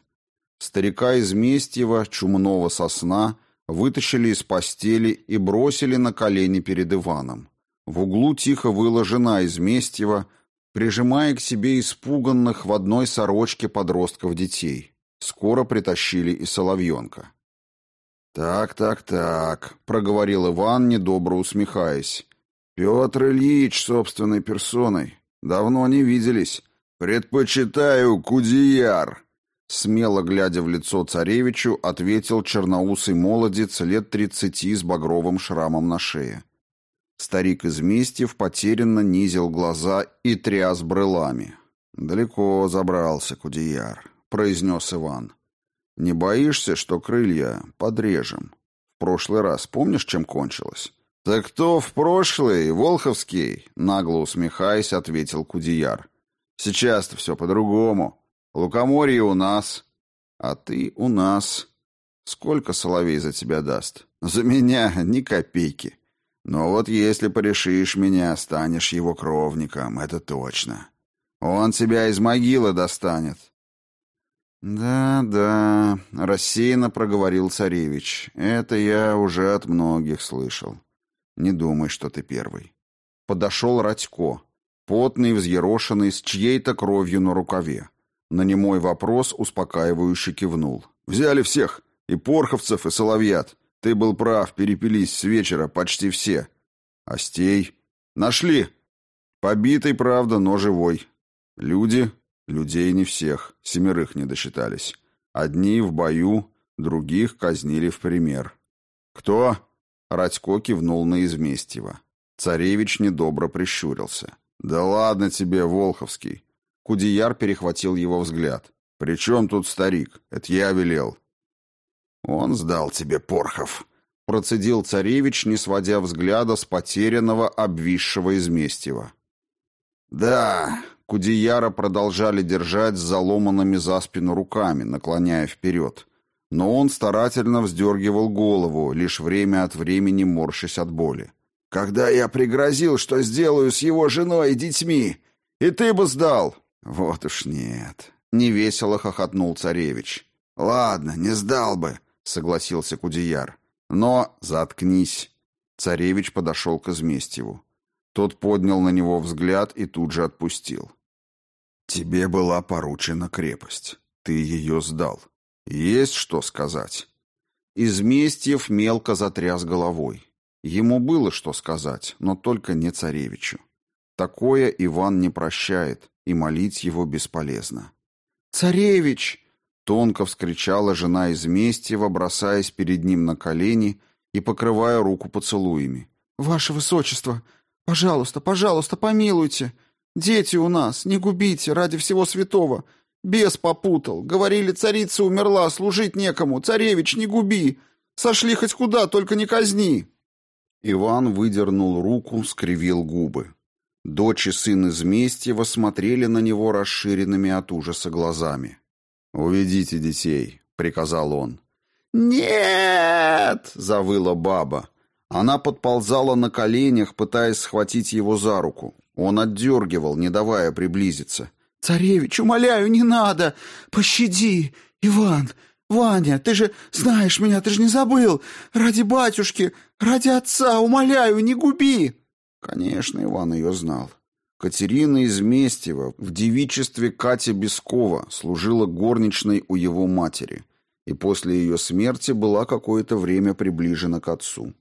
Старика из Местьева, чумного сосна, вытащили из постели и бросили на колени перед Иваном. В углу тихо выла жена из Местьева, прижимая к себе испуганных в одной сорочке подростков детей. Скоро притащили и соловьенка. «Так, так, так», — проговорил Иван, недобро усмехаясь. «Петр Ильич собственной персоной. Давно не виделись. Предпочитаю Кудияр». Смело глядя в лицо царевичу, ответил черноусый молодец лет тридцати с багровым шрамом на шее. Старик из Местьев потерянно низил глаза и тряс брылами. «Далеко забрался, Кудияр», — произнес Иван. «Не боишься, что крылья подрежем? В прошлый раз помнишь, чем кончилось?» «Так кто в прошлый, Волховский?» — нагло усмехаясь, ответил Кудияр. «Сейчас-то все по-другому. Лукоморье у нас, а ты у нас. Сколько Соловей за тебя даст?» «За меня ни копейки». Но вот если порешишь меня, станешь его кровником, это точно. Он тебя из могилы достанет. Да, да, рассеянно проговорил царевич. Это я уже от многих слышал. Не думай, что ты первый. Подошел Радько, потный, взъерошенный, с чьей-то кровью на рукаве. На немой вопрос успокаивающе кивнул. Взяли всех, и порховцев, и соловьят. Ты был прав, перепились с вечера почти все. Остей. Нашли. Побитый, правда, но живой. Люди? Людей не всех. Семерых не досчитались. Одни в бою, других казнили в пример. Кто? Радько кивнул на Изместьева. Царевич недобро прищурился. «Да ладно тебе, Волховский!» Кудияр перехватил его взгляд. «При чем тут старик? Это я велел. «Он сдал тебе Порхов», — процедил царевич, не сводя взгляда с потерянного, обвисшего изместьева. «Да», — Кудияра продолжали держать с заломанными за спину руками, наклоняя вперед. Но он старательно вздергивал голову, лишь время от времени морщась от боли. «Когда я пригрозил, что сделаю с его женой и детьми, и ты бы сдал!» «Вот уж нет!» — невесело хохотнул царевич. «Ладно, не сдал бы!» — согласился Кудияр. «Но заткнись!» Царевич подошел к Изместьеву. Тот поднял на него взгляд и тут же отпустил. «Тебе была поручена крепость. Ты ее сдал. Есть что сказать?» Изместьев мелко затряс головой. Ему было что сказать, но только не царевичу. Такое Иван не прощает, и молить его бесполезно. «Царевич!» Тонко вскричала жена из Местьева, бросаясь перед ним на колени и покрывая руку поцелуями. «Ваше Высочество, пожалуйста, пожалуйста, помилуйте. Дети у нас, не губите, ради всего святого. Бес попутал. Говорили, царица умерла, служить некому. Царевич, не губи. Сошли хоть куда, только не казни». Иван выдернул руку, скривил губы. Дочь и сын из Местьева смотрели на него расширенными от ужаса глазами. «Уведите детей», — приказал он. «Нет!» — завыла баба. Она подползала на коленях, пытаясь схватить его за руку. Он отдергивал, не давая приблизиться. «Царевич, умоляю, не надо! Пощади! Иван! Ваня, ты же знаешь меня, ты же не забыл! Ради батюшки, ради отца, умоляю, не губи!» Конечно, Иван ее знал. Катерина Изместьева в девичестве Катя Бескова служила горничной у его матери и после ее смерти была какое-то время приближена к отцу.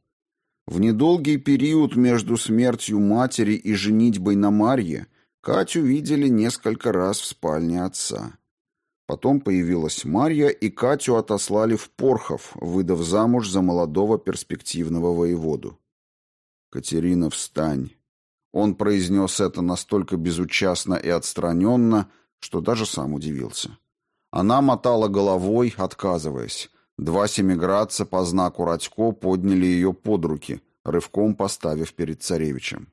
В недолгий период между смертью матери и женитьбой на Марье Катю видели несколько раз в спальне отца. Потом появилась Марья, и Катю отослали в Порхов, выдав замуж за молодого перспективного воеводу. «Катерина, встань!» Он произнес это настолько безучастно и отстраненно, что даже сам удивился. Она мотала головой, отказываясь. Два семиградца по знаку Радько подняли ее под руки, рывком поставив перед царевичем.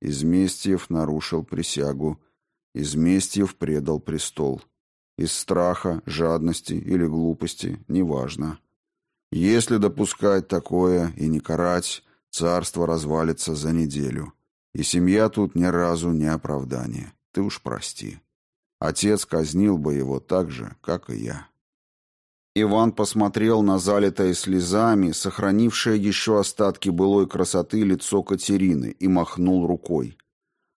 Изместьев нарушил присягу. Изместьев предал престол. Из страха, жадности или глупости, неважно. Если допускать такое и не карать, царство развалится за неделю. И семья тут ни разу не оправдание. Ты уж прости. Отец казнил бы его так же, как и я. Иван посмотрел на залитое слезами, сохранившее еще остатки былой красоты лицо Катерины, и махнул рукой.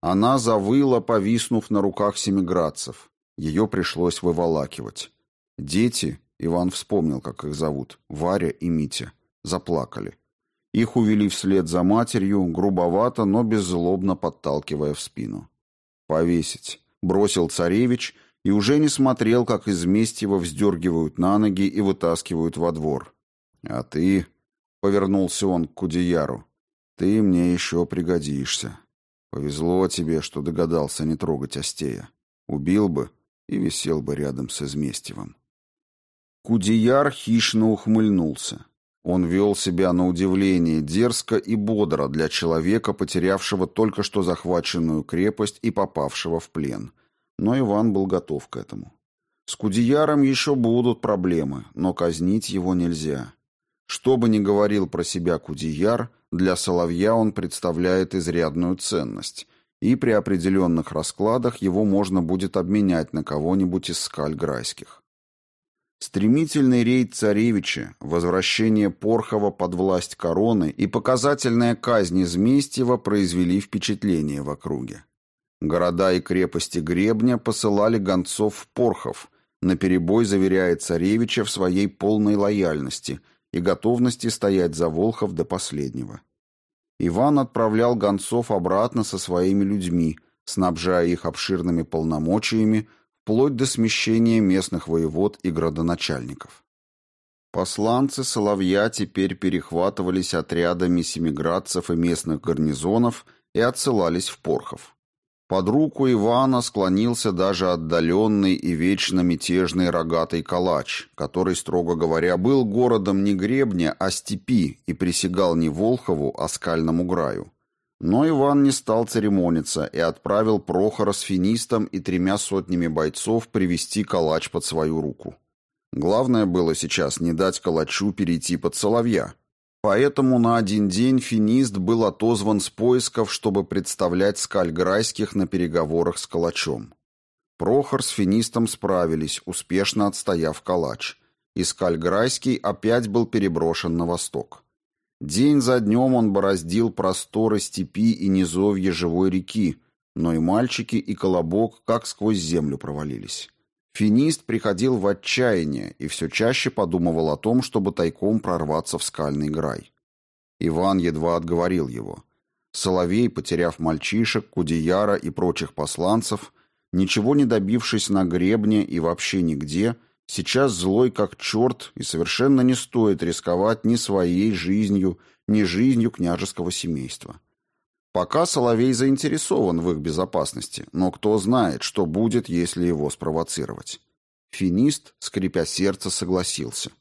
Она завыла, повиснув на руках семиградцев. Ее пришлось выволакивать. Дети, Иван вспомнил, как их зовут, Варя и Митя, заплакали. Их увели вслед за матерью, грубовато, но беззлобно подталкивая в спину. «Повесить», — бросил царевич — и уже не смотрел, как из Местьева вздергивают на ноги и вытаскивают во двор. «А ты...» — повернулся он к Кудеяру. «Ты мне еще пригодишься. Повезло тебе, что догадался не трогать Остея. Убил бы и висел бы рядом с Изместьевым». Кудеяр хищно ухмыльнулся. Он вел себя на удивление дерзко и бодро для человека, потерявшего только что захваченную крепость и попавшего в плен — но Иван был готов к этому. С Кудеяром еще будут проблемы, но казнить его нельзя. Что бы ни говорил про себя Кудеяр, для Соловья он представляет изрядную ценность, и при определенных раскладах его можно будет обменять на кого-нибудь из скальграйских. Стремительный рейд царевича, возвращение Порхова под власть короны и показательная казнь Изместьева произвели впечатление в округе. Города и крепости Гребня посылали гонцов в Порхов, наперебой заверяя царевича в своей полной лояльности и готовности стоять за Волхов до последнего. Иван отправлял гонцов обратно со своими людьми, снабжая их обширными полномочиями, вплоть до смещения местных воевод и градоначальников. Посланцы Соловья теперь перехватывались отрядами семиградцев и местных гарнизонов и отсылались в Порхов. Под руку Ивана склонился даже отдаленный и вечно мятежный рогатый калач, который, строго говоря, был городом не гребня, а степи и присягал не Волхову, а скальному граю. Но Иван не стал церемониться и отправил Прохора с финистом и тремя сотнями бойцов привести калач под свою руку. Главное было сейчас не дать калачу перейти под соловья. Поэтому на один день финист был отозван с поисков, чтобы представлять скальграйских на переговорах с калачом. Прохор с финистом справились, успешно отстояв калач, и скальграйский опять был переброшен на восток. День за днем он бороздил просторы степи и низовья живой реки, но и мальчики, и колобок как сквозь землю провалились. Финист приходил в отчаяние и все чаще подумывал о том, чтобы тайком прорваться в скальный грай. Иван едва отговорил его. Соловей, потеряв мальчишек, Кудеяра и прочих посланцев, ничего не добившись на гребне и вообще нигде, Сейчас злой как черт, и совершенно не стоит рисковать ни своей жизнью, ни жизнью княжеского семейства. Пока Соловей заинтересован в их безопасности, но кто знает, что будет, если его спровоцировать. Финист, скрипя сердце, согласился.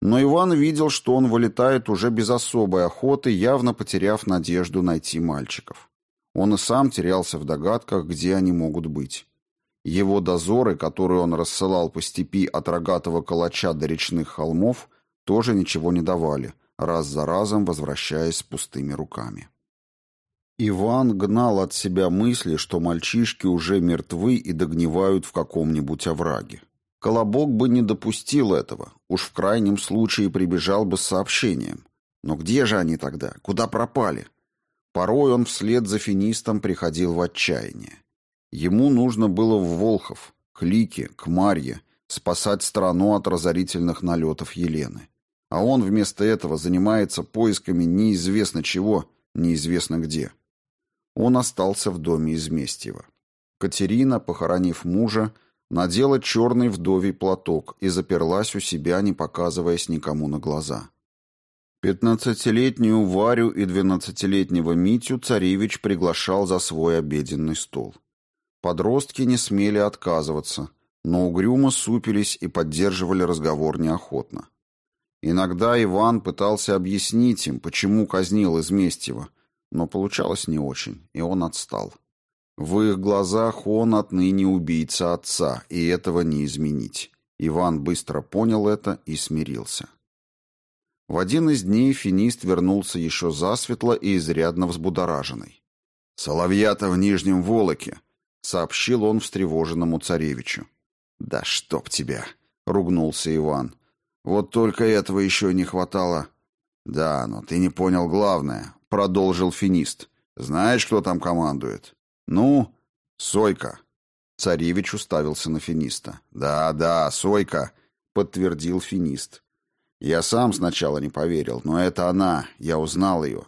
Но Иван видел, что он вылетает уже без особой охоты, явно потеряв надежду найти мальчиков. Он и сам терялся в догадках, где они могут быть. Его дозоры, которые он рассылал по степи от рогатого калача до речных холмов, тоже ничего не давали, раз за разом возвращаясь с пустыми руками. Иван гнал от себя мысли, что мальчишки уже мертвы и догнивают в каком-нибудь овраге. Колобок бы не допустил этого, уж в крайнем случае прибежал бы с сообщением. Но где же они тогда? Куда пропали? Порой он вслед за финистом приходил в отчаяние. Ему нужно было в Волхов, к Лике, к Марье, спасать страну от разорительных налетов Елены. А он вместо этого занимается поисками неизвестно чего, неизвестно где. Он остался в доме Изместьева. Катерина, похоронив мужа, надела черный вдовий платок и заперлась у себя, не показываясь никому на глаза. Пятнадцатилетнюю Варю и двенадцатилетнего Митю царевич приглашал за свой обеденный стол. Подростки не смели отказываться, но угрюмо супились и поддерживали разговор неохотно. Иногда Иван пытался объяснить им, почему казнил Изместьева, но получалось не очень, и он отстал. В их глазах он отныне убийца отца, и этого не изменить. Иван быстро понял это и смирился. В один из дней финист вернулся еще засветло и изрядно взбудораженный. «Соловья-то в Нижнем Волоке», — сообщил он встревоженному царевичу. «Да чтоб тебя!» — ругнулся Иван. «Вот только этого еще не хватало». «Да, но ты не понял главное. — продолжил финист. «Знаешь, кто там командует?» «Ну, Сойка». Царевич уставился на финиста. «Да, да, Сойка», — подтвердил финист. «Я сам сначала не поверил, но это она, я узнал ее.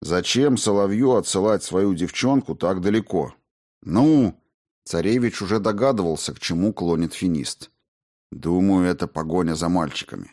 Зачем Соловью отсылать свою девчонку так далеко?» «Ну?» Царевич уже догадывался, к чему клонит финист. «Думаю, это погоня за мальчиками.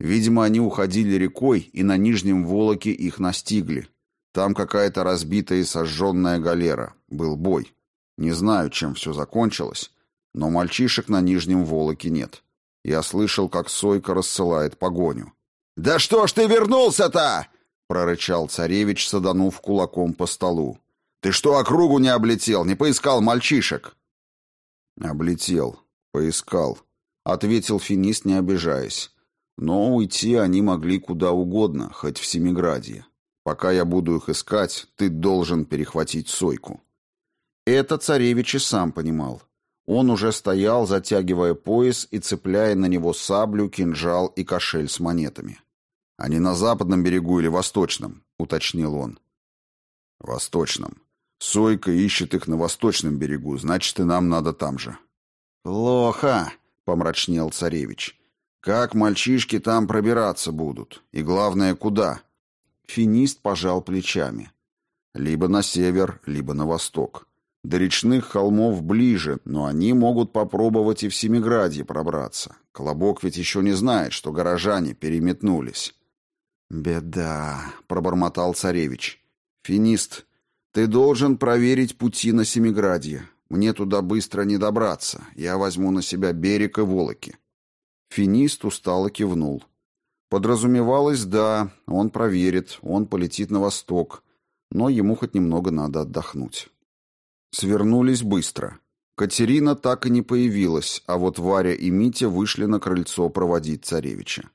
Видимо, они уходили рекой, и на Нижнем Волоке их настигли. Там какая-то разбитая и сожженная галера. Был бой. Не знаю, чем все закончилось, но мальчишек на Нижнем Волоке нет. Я слышал, как Сойка рассылает погоню. «Да что ж ты вернулся-то?» — прорычал царевич, саданув кулаком по столу. «Ты что, округу не облетел, не поискал мальчишек?» «Облетел, поискал», — ответил финист, не обижаясь. Но уйти они могли куда угодно, хоть в Семиградье. Пока я буду их искать, ты должен перехватить Сойку. Это царевич и сам понимал. Он уже стоял, затягивая пояс и цепляя на него саблю, кинжал и кошель с монетами. «Они на западном берегу или восточном?» — уточнил он. «Восточном. Сойка ищет их на восточном берегу, значит, и нам надо там же». «Плохо», — помрачнел царевич. Как мальчишки там пробираться будут? И главное, куда? Финист пожал плечами. Либо на север, либо на восток. До речных холмов ближе, но они могут попробовать и в Семиградье пробраться. Колобок ведь еще не знает, что горожане переметнулись. «Беда», — пробормотал царевич. «Финист, ты должен проверить пути на Семиградье. Мне туда быстро не добраться. Я возьму на себя берег и Волоки. Финист устало кивнул. Подразумевалось, да, он проверит, он полетит на восток, но ему хоть немного надо отдохнуть. Свернулись быстро. Катерина так и не появилась, а вот Варя и Митя вышли на крыльцо проводить царевича.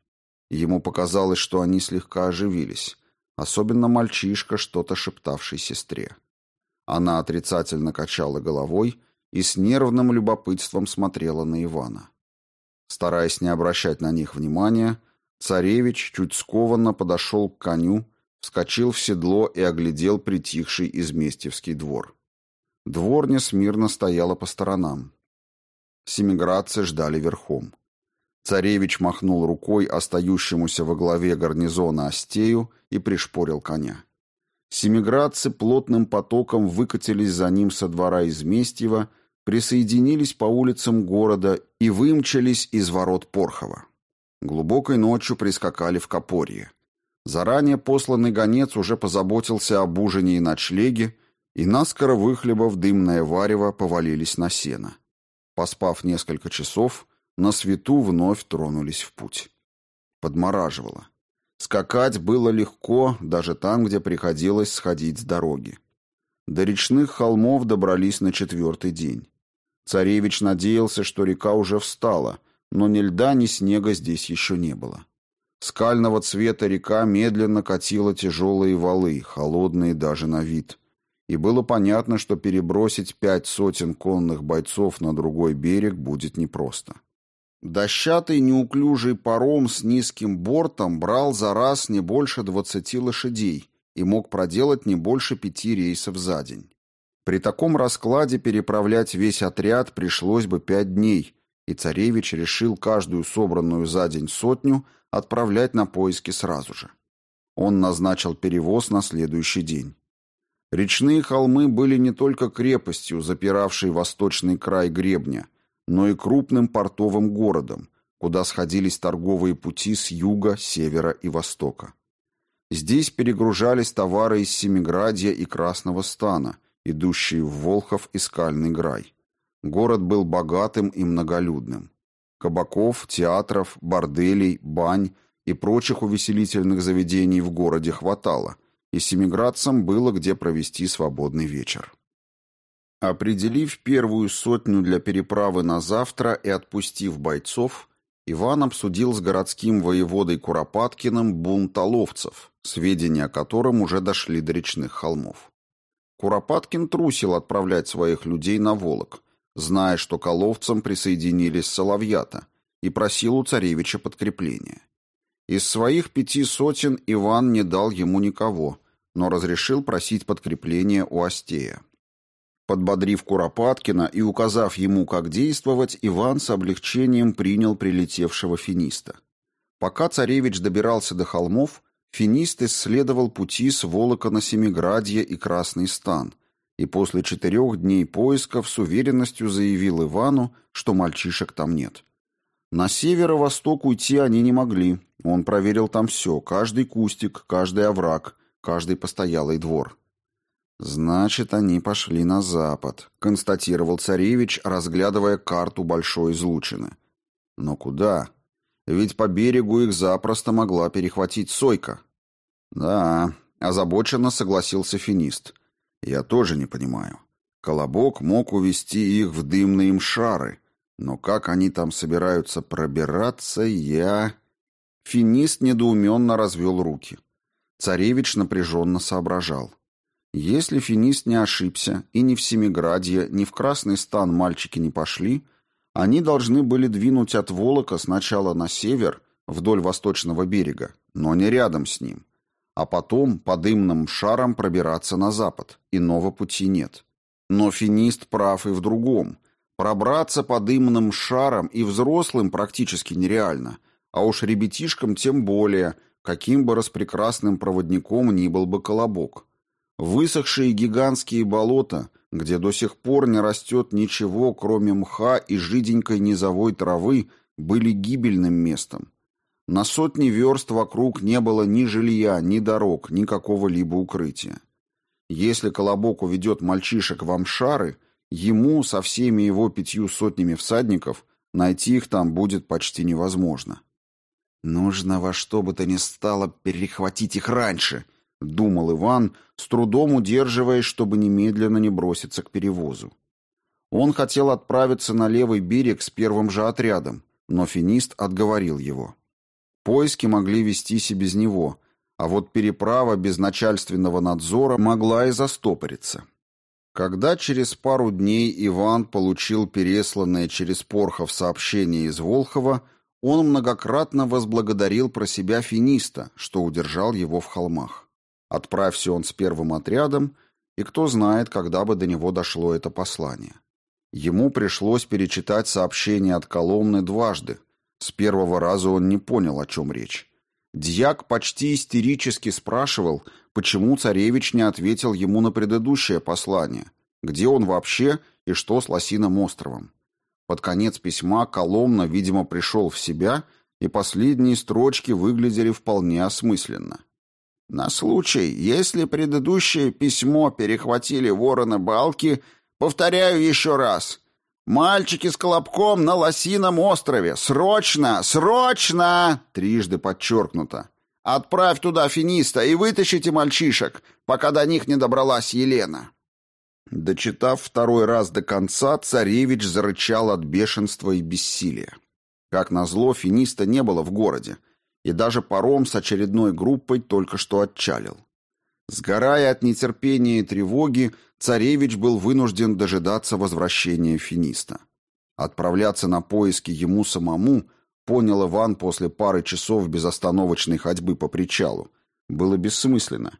Ему показалось, что они слегка оживились, особенно мальчишка, что-то шептавший сестре. Она отрицательно качала головой и с нервным любопытством смотрела на Ивана. Стараясь не обращать на них внимания, царевич чуть скованно подошел к коню, вскочил в седло и оглядел притихший изместьевский двор. Дворня смирно стояла по сторонам. Семиградцы ждали верхом. Царевич махнул рукой остающемуся во главе гарнизона Остею и пришпорил коня. Семиградцы плотным потоком выкатились за ним со двора Изместьева присоединились по улицам города и вымчались из ворот Порхова. Глубокой ночью прискакали в Копорье. Заранее посланный гонец уже позаботился об ужине и ночлеге, и наскоро выхлебав дымное варево, повалились на сено. Поспав несколько часов, на свету вновь тронулись в путь. Подмораживало. Скакать было легко, даже там, где приходилось сходить с дороги. До речных холмов добрались на четвертый день. Царевич надеялся, что река уже встала, но ни льда, ни снега здесь еще не было. Скального цвета река медленно катила тяжелые валы, холодные даже на вид. И было понятно, что перебросить пять сотен конных бойцов на другой берег будет непросто. Дощатый неуклюжий паром с низким бортом брал за раз не больше двадцати лошадей и мог проделать не больше пяти рейсов за день. При таком раскладе переправлять весь отряд пришлось бы пять дней, и царевич решил каждую собранную за день сотню отправлять на поиски сразу же. Он назначил перевоз на следующий день. Речные холмы были не только крепостью, запиравшей восточный край гребня – но и крупным портовым городом, куда сходились торговые пути с юга, севера и востока. Здесь перегружались товары из Семиградья и Красного Стана, идущие в Волхов и Скальный Грай. Город был богатым и многолюдным. Кабаков, театров, борделей, бань и прочих увеселительных заведений в городе хватало, и семиградцам было где провести свободный вечер. Определив первую сотню для переправы на завтра и отпустив бойцов, Иван обсудил с городским воеводой Куропаткиным бунт оловцев, сведения о котором уже дошли до речных холмов. Куропаткин трусил отправлять своих людей на Волок, зная, что к оловцам присоединились соловьята, и просил у царевича подкрепления. Из своих пяти сотен Иван не дал ему никого, но разрешил просить подкрепления у Остея. Подбодрив Куропаткина и указав ему, как действовать, Иван с облегчением принял прилетевшего финиста. Пока царевич добирался до холмов, финист исследовал пути с Волока на и Красный Стан, и после четырех дней поисков с уверенностью заявил Ивану, что мальчишек там нет. На северо-восток уйти они не могли. Он проверил там все, каждый кустик, каждый овраг, каждый постоялый двор. «Значит, они пошли на запад», — констатировал царевич, разглядывая карту Большой излучины. «Но куда? Ведь по берегу их запросто могла перехватить Сойка». «Да», — озабоченно согласился финист. «Я тоже не понимаю. Колобок мог увести их в дымные им шары, но как они там собираются пробираться, я...» Финист недоуменно развел руки. Царевич напряженно соображал. Если финист не ошибся, и ни в Семиградье, ни в Красный стан мальчики не пошли, они должны были двинуть от Волока сначала на север, вдоль восточного берега, но не рядом с ним, а потом по дымным шарам пробираться на запад, иного пути нет. Но финист прав и в другом. Пробраться по дымным шарам и взрослым практически нереально, а уж ребятишкам тем более, каким бы распрекрасным проводником ни был бы колобок. Высохшие гигантские болота, где до сих пор не растет ничего, кроме мха и жиденькой низовой травы, были гибельным местом. На сотни верст вокруг не было ни жилья, ни дорог, ни какого-либо укрытия. Если Колобок уведет мальчишек в Амшары, ему со всеми его пятью сотнями всадников найти их там будет почти невозможно. «Нужно во что бы то ни стало перехватить их раньше», — думал Иван, с трудом удерживаясь, чтобы немедленно не броситься к перевозу. Он хотел отправиться на левый берег с первым же отрядом, но финист отговорил его. Поиски могли вестись и без него, а вот переправа без начальственного надзора могла и застопориться. Когда через пару дней Иван получил пересланное через Порхов сообщение из Волхова, он многократно возблагодарил про себя финиста, что удержал его в холмах. Отправься он с первым отрядом, и кто знает, когда бы до него дошло это послание. Ему пришлось перечитать сообщение от Коломны дважды. С первого раза он не понял, о чем речь. Дьяк почти истерически спрашивал, почему царевич не ответил ему на предыдущее послание. Где он вообще и что с Лосиным островом? Под конец письма Коломна, видимо, пришел в себя, и последние строчки выглядели вполне осмысленно. На случай, если предыдущее письмо перехватили ворона-балки, повторяю еще раз. Мальчики с колобком на Лосином острове. Срочно! Срочно! Трижды подчеркнуто. Отправь туда финиста и вытащите мальчишек, пока до них не добралась Елена. Дочитав второй раз до конца, царевич зарычал от бешенства и бессилия. Как назло, финиста не было в городе, и даже паром с очередной группой только что отчалил. Сгорая от нетерпения и тревоги, царевич был вынужден дожидаться возвращения финиста. Отправляться на поиски ему самому, понял Иван после пары часов безостановочной ходьбы по причалу, было бессмысленно.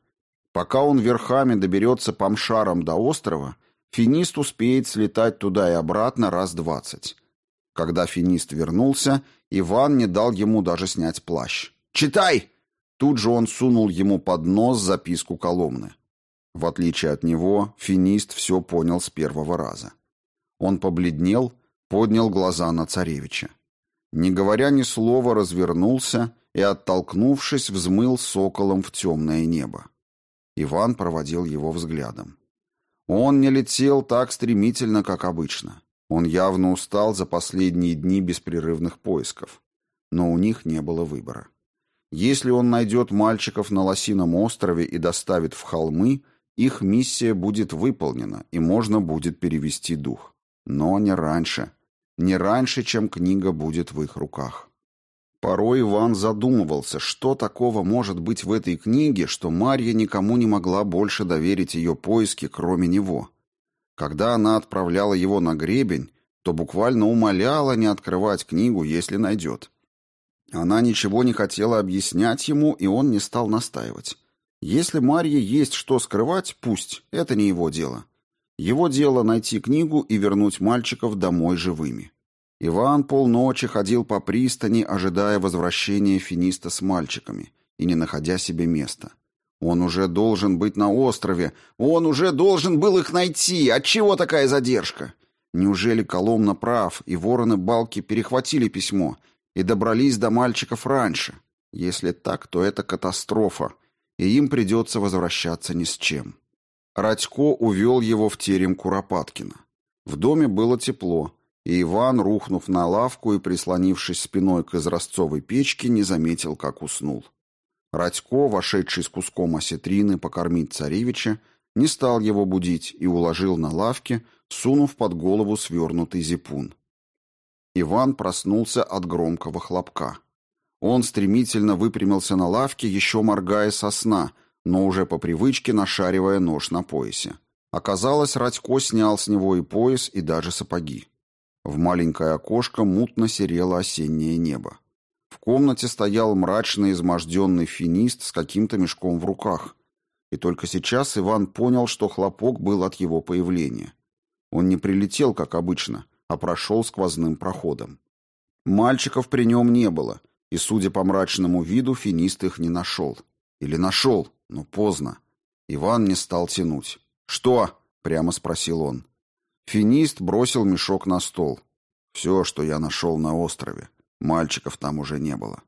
Пока он верхами доберется по мшарам до острова, финист успеет слетать туда и обратно раз двадцать. Когда финист вернулся, Иван не дал ему даже снять плащ. «Читай!» Тут же он сунул ему под нос записку Коломны. В отличие от него, финист все понял с первого раза. Он побледнел, поднял глаза на царевича. Не говоря ни слова, развернулся и, оттолкнувшись, взмыл соколом в темное небо. Иван проводил его взглядом. Он не летел так стремительно, как обычно. Он явно устал за последние дни беспрерывных поисков. Но у них не было выбора. Если он найдет мальчиков на Лосином острове и доставит в холмы, их миссия будет выполнена, и можно будет перевести дух. Но не раньше. Не раньше, чем книга будет в их руках. Порой Иван задумывался, что такого может быть в этой книге, что Марья никому не могла больше доверить ее поиски, кроме него. Когда она отправляла его на гребень, то буквально умоляла не открывать книгу, если найдет. Она ничего не хотела объяснять ему, и он не стал настаивать. Если Марье есть что скрывать, пусть, это не его дело. Его дело найти книгу и вернуть мальчиков домой живыми. Иван полночи ходил по пристани, ожидая возвращения финиста с мальчиками и не находя себе места. Он уже должен быть на острове, он уже должен был их найти. Отчего такая задержка? Неужели Коломна прав, и вороны-балки перехватили письмо и добрались до мальчиков раньше. Если так, то это катастрофа, и им придется возвращаться ни с чем. Радько увел его в терем Куропаткина. В доме было тепло, и Иван, рухнув на лавку и прислонившись спиной к изразцовой печке, не заметил, как уснул. Радько, вошедший с куском осетрины покормить царевича, не стал его будить и уложил на лавке, сунув под голову свернутый зипун. Иван проснулся от громкого хлопка. Он стремительно выпрямился на лавке, еще моргая со сна, но уже по привычке нашаривая нож на поясе. Оказалось, Радько снял с него и пояс, и даже сапоги. В маленькое окошко мутно серело осеннее небо. Комнате стоял мрачный изможденный финист с каким-то мешком в руках. И только сейчас Иван понял, что хлопок был от его появления. Он не прилетел, как обычно, а прошел сквозным проходом. Мальчиков при нем не было, и, судя по мрачному виду, финист их не нашел. Или нашел, но поздно. Иван не стал тянуть. «Что?» — прямо спросил он. Финист бросил мешок на стол. «Все, что я нашел на острове. Мальчиков там уже не было.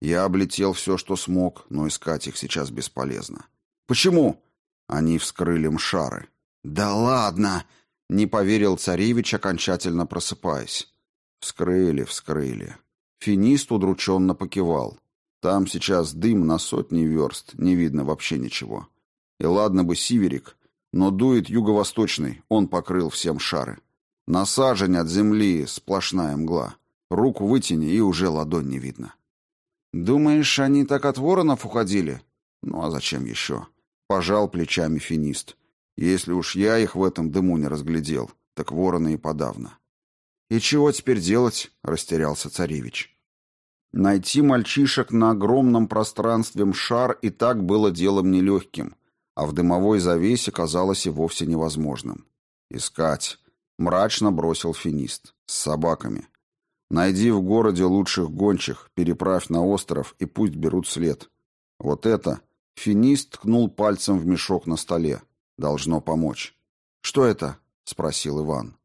Я облетел все, что смог, но искать их сейчас бесполезно». «Почему?» Они вскрыли мшары. «Да ладно!» Не поверил царевич, окончательно просыпаясь. Вскрыли, вскрыли. Финист удрученно покивал. Там сейчас дым на сотни верст, не видно вообще ничего. И ладно бы сиверик, но дует юго-восточный, он покрыл всем шары. На сажень от земли сплошная мгла. Руку вытяни, и уже ладонь не видно. «Думаешь, они так от воронов уходили?» «Ну а зачем еще?» Пожал плечами финист. Если уж я их в этом дыму не разглядел, так вороны и подавно. «И чего теперь делать?» — растерялся царевич. Найти мальчишек на огромном пространстве мшар и так было делом нелегким, а в дымовой завесе казалось и вовсе невозможным. «Искать», — мрачно бросил финист, — «с собаками. Найди в городе лучших гончих, переправь на остров и пусть берут след. Вот это...» — финист ткнул пальцем в мешок на столе. Должно помочь. «Что это?» — спросил Иван.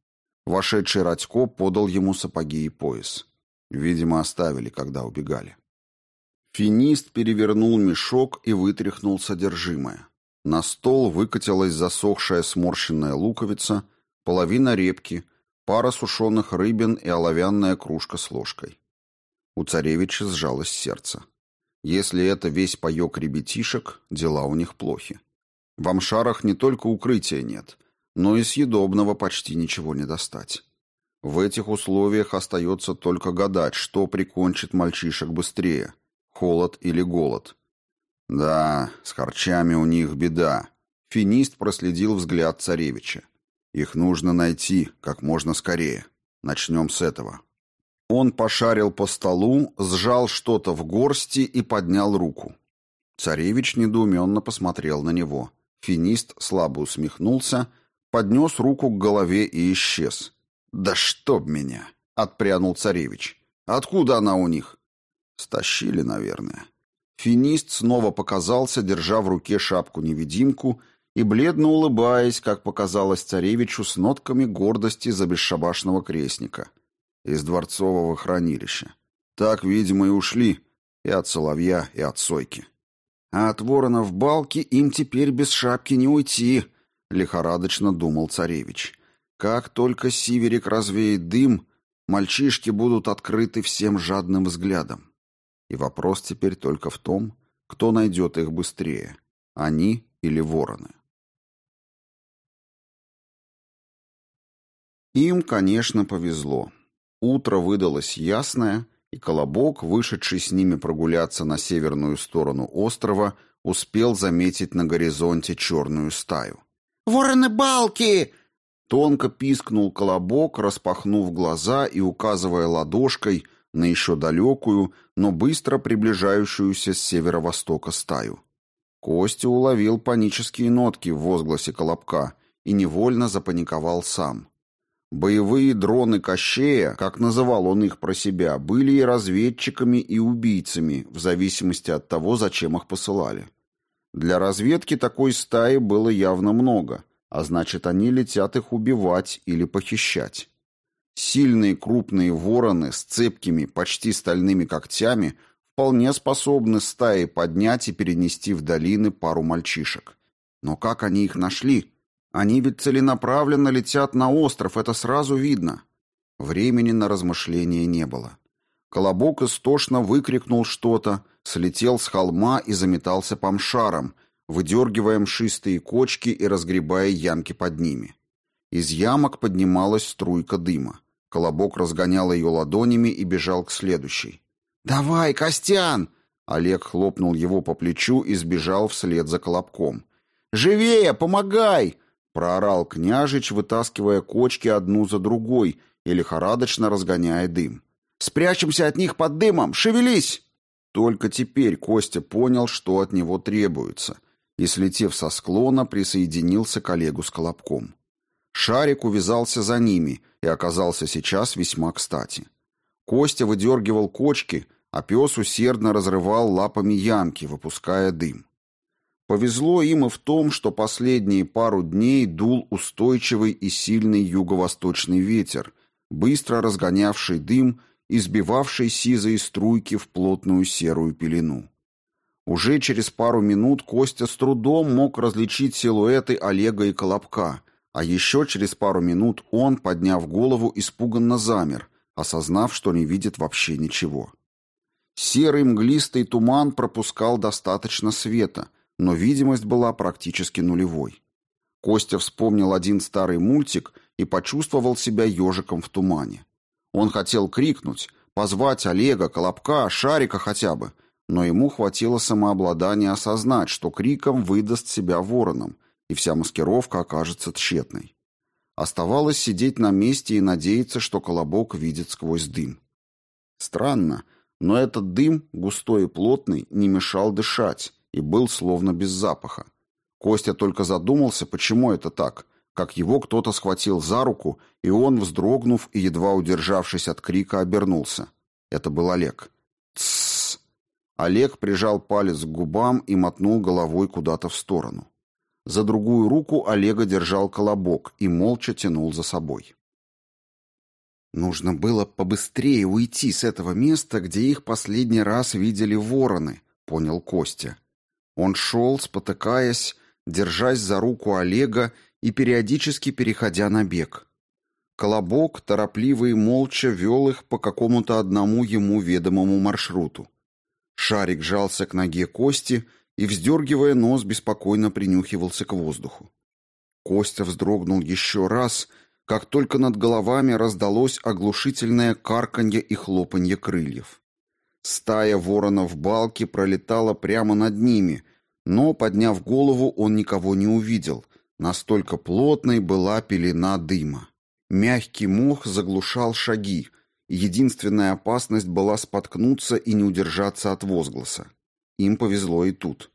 Вошедший Радько подал ему сапоги и пояс. Видимо, оставили, когда убегали. Финист перевернул мешок и вытряхнул содержимое. На стол выкатилась засохшая сморщенная луковица, половина репки, пара сушеных рыбин и оловянная кружка с ложкой. У царевича сжалось сердце. Если это весь паек ребятишек, дела у них плохи. В амшарах не только укрытия нет, но и съедобного почти ничего не достать. В этих условиях остается только гадать, что прикончит мальчишек быстрее – холод или голод. Да, с харчами у них беда. Финист проследил взгляд царевича. Их нужно найти как можно скорее. Начнем с этого. Он пошарил по столу, сжал что-то в горсти и поднял руку. Царевич недоуменно посмотрел на него. Финист слабо усмехнулся, поднес руку к голове и исчез. «Да чтоб меня!» — отпрянул царевич. «Откуда она у них?» «Стащили, наверное». Финист снова показался, держа в руке шапку-невидимку и бледно улыбаясь, как показалось царевичу, с нотками гордости за бесшабашного крестника — из дворцового хранилища. Так, видимо, и ушли и от соловья, и от сойки. А от ворона в балке им теперь без шапки не уйти, лихорадочно думал царевич. Как только сиверик развеет дым, мальчишки будут открыты всем жадным взглядом. И вопрос теперь только в том, кто найдет их быстрее, они или вороны. Им, конечно, повезло. Утро выдалось ясное, и Колобок, вышедший с ними прогуляться на северную сторону острова, успел заметить на горизонте черную стаю. «Вороны-балки!» Тонко пискнул Колобок, распахнув глаза и указывая ладошкой на еще далекую, но быстро приближающуюся с северо-востока стаю. Костя уловил панические нотки в возгласе Колобка и невольно запаниковал сам. Боевые дроны Кощея, как называл он их про себя, были и разведчиками, и убийцами, в зависимости от того, зачем их посылали. Для разведки такой стаи было явно много, а значит, они летят их убивать или похищать. Сильные крупные вороны с цепкими, почти стальными когтями вполне способны стаи поднять и перенести в долины пару мальчишек. Но как они их нашли? Они ведь целенаправленно летят на остров, это сразу видно. Времени на размышления не было. Колобок истошно выкрикнул что-то, слетел с холма и заметался по мшарам, выдергивая мшистые кочки и разгребая ямки под ними. Из ямок поднималась струйка дыма. Колобок разгонял ее ладонями и бежал к следующей. «Давай, Костян!» Олег хлопнул его по плечу и сбежал вслед за Колобком. «Живее, помогай!» Проорал княжич, вытаскивая кочки одну за другой и лихорадочно разгоняя дым. «Спрячемся от них под дымом! Шевелись!» Только теперь Костя понял, что от него требуется, и, слетев со склона, присоединился к Олегу с Колобком. Шарик увязался за ними и оказался сейчас весьма кстати. Костя выдергивал кочки, а пес усердно разрывал лапами ямки, выпуская дым. Повезло им и в том, что последние пару дней дул устойчивый и сильный юго-восточный ветер, быстро разгонявший дым и сбивавший сизые струйки в плотную серую пелену. Уже через пару минут Костя с трудом мог различить силуэты Олега и Колобка, а еще через пару минут он, подняв голову, испуганно замер, осознав, что не видит вообще ничего. Серый мглистый туман пропускал достаточно света — но видимость была практически нулевой. Костя вспомнил один старый мультик и почувствовал себя ежиком в тумане. Он хотел крикнуть, позвать Олега, Колобка, Шарика хотя бы, но ему хватило самообладания осознать, что криком выдаст себя вороном, и вся маскировка окажется тщетной. Оставалось сидеть на месте и надеяться, что Колобок видит сквозь дым. Странно, но этот дым, густой и плотный, не мешал дышать, и был словно без запаха. Костя только задумался, почему это так, как его кто-то схватил за руку, и он, вздрогнув и едва удержавшись от крика, обернулся. Это был Олег. «Тссс!» Олег прижал палец к губам и мотнул головой куда-то в сторону. За другую руку Олега держал колобок и молча тянул за собой. Нужно было побыстрее уйти с этого места, где их последний раз видели вороны, понял Костя. Он шел, спотыкаясь, держась за руку Олега и периодически переходя на бег. Колобок торопливо и молча вел их по какому-то одному ему ведомому маршруту. Шарик жался к ноге Кости и, вздергивая нос, беспокойно принюхивался к воздуху. Костя вздрогнул еще раз, как только над головами раздалось оглушительное карканье и хлопанье крыльев. Стая воронов балки пролетала прямо над ними, но, подняв голову, он никого не увидел. Настолько плотной была пелена дыма. Мягкий мох заглушал шаги. Единственная опасность была споткнуться и не удержаться от возгласа. Им повезло и тут.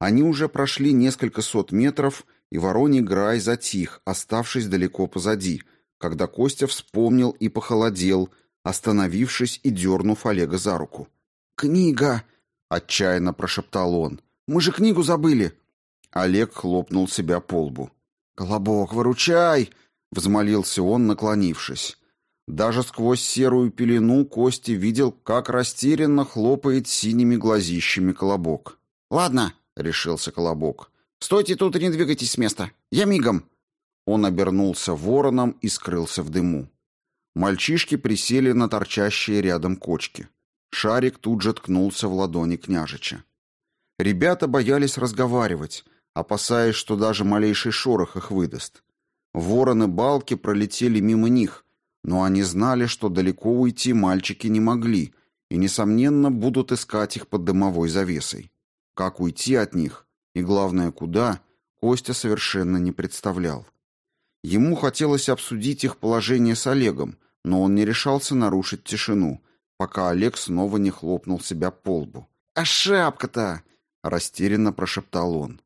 Они уже прошли несколько сот метров, и Вороний Грай затих, оставшись далеко позади, когда Костя вспомнил и похолодел, остановившись и дернув Олега за руку. «Книга!» — отчаянно прошептал он. Мы же книгу забыли. Олег хлопнул себя по лбу. «Колобок, выручай!» — взмолился он, наклонившись. Даже сквозь серую пелену Кости видел, как растерянно хлопает синими глазищами Колобок. «Ладно», — решился Колобок. «Стойте тут и не двигайтесь с места. Я мигом». Он обернулся вороном и скрылся в дыму. Мальчишки присели на торчащие рядом кочки. Шарик тут же ткнулся в ладони княжича. Ребята боялись разговаривать, опасаясь, что даже малейший шорох их выдаст. Вороны-балки пролетели мимо них, но они знали, что далеко уйти мальчики не могли и, несомненно, будут искать их под дымовой завесой. Как уйти от них и, главное, куда, Костя совершенно не представлял. Ему хотелось обсудить их положение с Олегом, но он не решался нарушить тишину, пока Олег снова не хлопнул себя по лбу. «А шапка-то! растерянно прошептал он.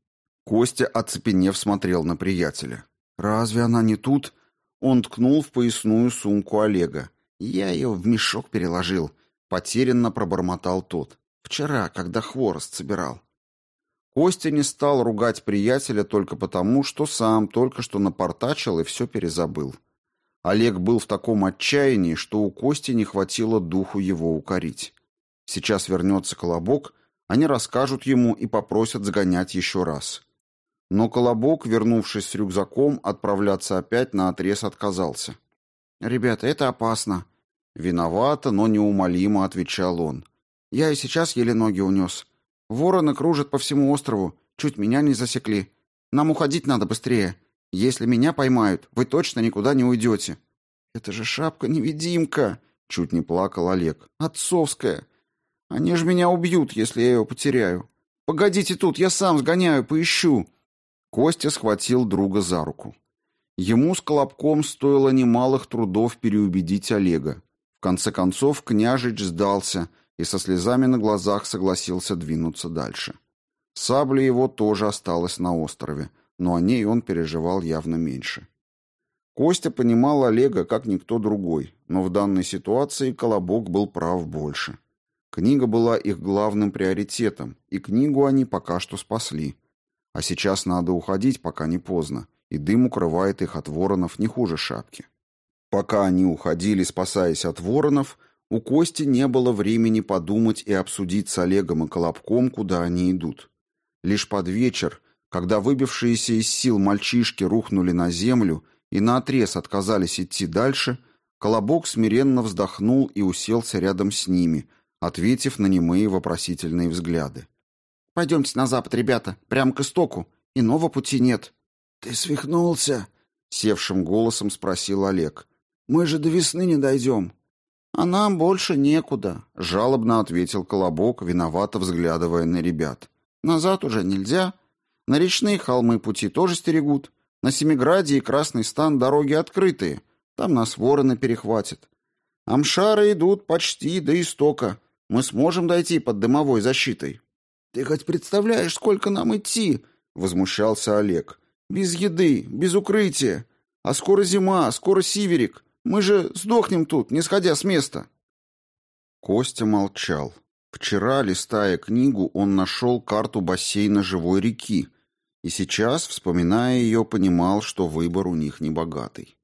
Костя, оцепенев, смотрел на приятеля. Разве она не тут? Он ткнул в поясную сумку Олега. Я ее в мешок переложил, потерянно пробормотал тот. Вчера, когда хворост собирал. Костя не стал ругать приятеля только потому, что сам только что напортачил и все перезабыл. Олег был в таком отчаянии, что у Кости не хватило духу его укорить. Сейчас вернется Колобок они расскажут ему и попросят сгонять еще раз. Но Колобок, вернувшись с рюкзаком, отправляться опять на отрез отказался. «Ребята, это опасно». «Виновато, но неумолимо», — отвечал он. «Я и сейчас еле ноги унес. Вороны кружат по всему острову, чуть меня не засекли. Нам уходить надо быстрее. Если меня поймают, вы точно никуда не уйдете». «Это же шапка-невидимка», — чуть не плакал Олег. «Отцовская. Они же меня убьют, если я его потеряю. Погодите тут, я сам сгоняю, поищу. Костя схватил друга за руку. Ему с Колобком стоило немалых трудов переубедить Олега. В конце концов княжич сдался и со слезами на глазах согласился двинуться дальше. Сабля его тоже осталась на острове, но о ней он переживал явно меньше. Костя понимал Олега как никто другой, но в данной ситуации Колобок был прав больше. Книга была их главным приоритетом, и книгу они пока что спасли. А сейчас надо уходить, пока не поздно, и дым укрывает их от воронов не хуже шапки. Пока они уходили, спасаясь от воронов, у Кости не было времени подумать и обсудить с Олегом и Колобком, куда они идут. Лишь под вечер, когда выбившиеся из сил мальчишки рухнули на землю и наотрез отказались идти дальше, Колобок смиренно вздохнул и уселся рядом с ними, ответив на немые вопросительные взгляды. «Пойдемте на запад, ребята, прямо к истоку. Иного пути нет». «Ты свихнулся?» — севшим голосом спросил Олег. «Мы же до весны не дойдем». «А нам больше некуда», — жалобно ответил Колобок, виновато взглядывая на ребят. «Назад уже нельзя. На речные холмы пути тоже стерегут. На Семиграде и Красный Стан дороги открытые. Там нас вороны перехватят. Амшары идут почти до истока. Мы сможем дойти под дымовой защитой. Ты хоть представляешь, сколько нам идти? возмущался Олег. Без еды, без укрытия. А скоро зима, скоро сиверик. Мы же сдохнем тут, не сходя с места. Костя молчал. Вчера, листая книгу, он нашел карту бассейна живой реки И сейчас, вспоминая ее, понимал, что выбор у них небогатый.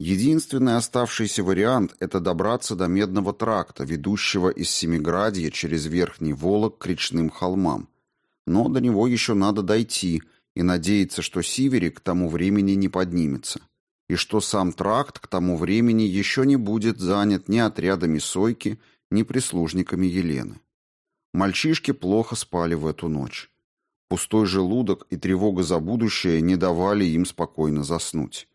Единственный оставшийся вариант – это добраться до Медного тракта, ведущего из Семиградья через Верхний Волок к речным холмам. Но до него еще надо дойти и надеяться, что Сиверик к тому времени не поднимется, и что сам тракт к тому времени еще не будет занят ни отрядами Сойки, ни прислужниками Елены. Мальчишки плохо спали в эту ночь. Пустой желудок и тревога за будущее не давали им спокойно заснуть.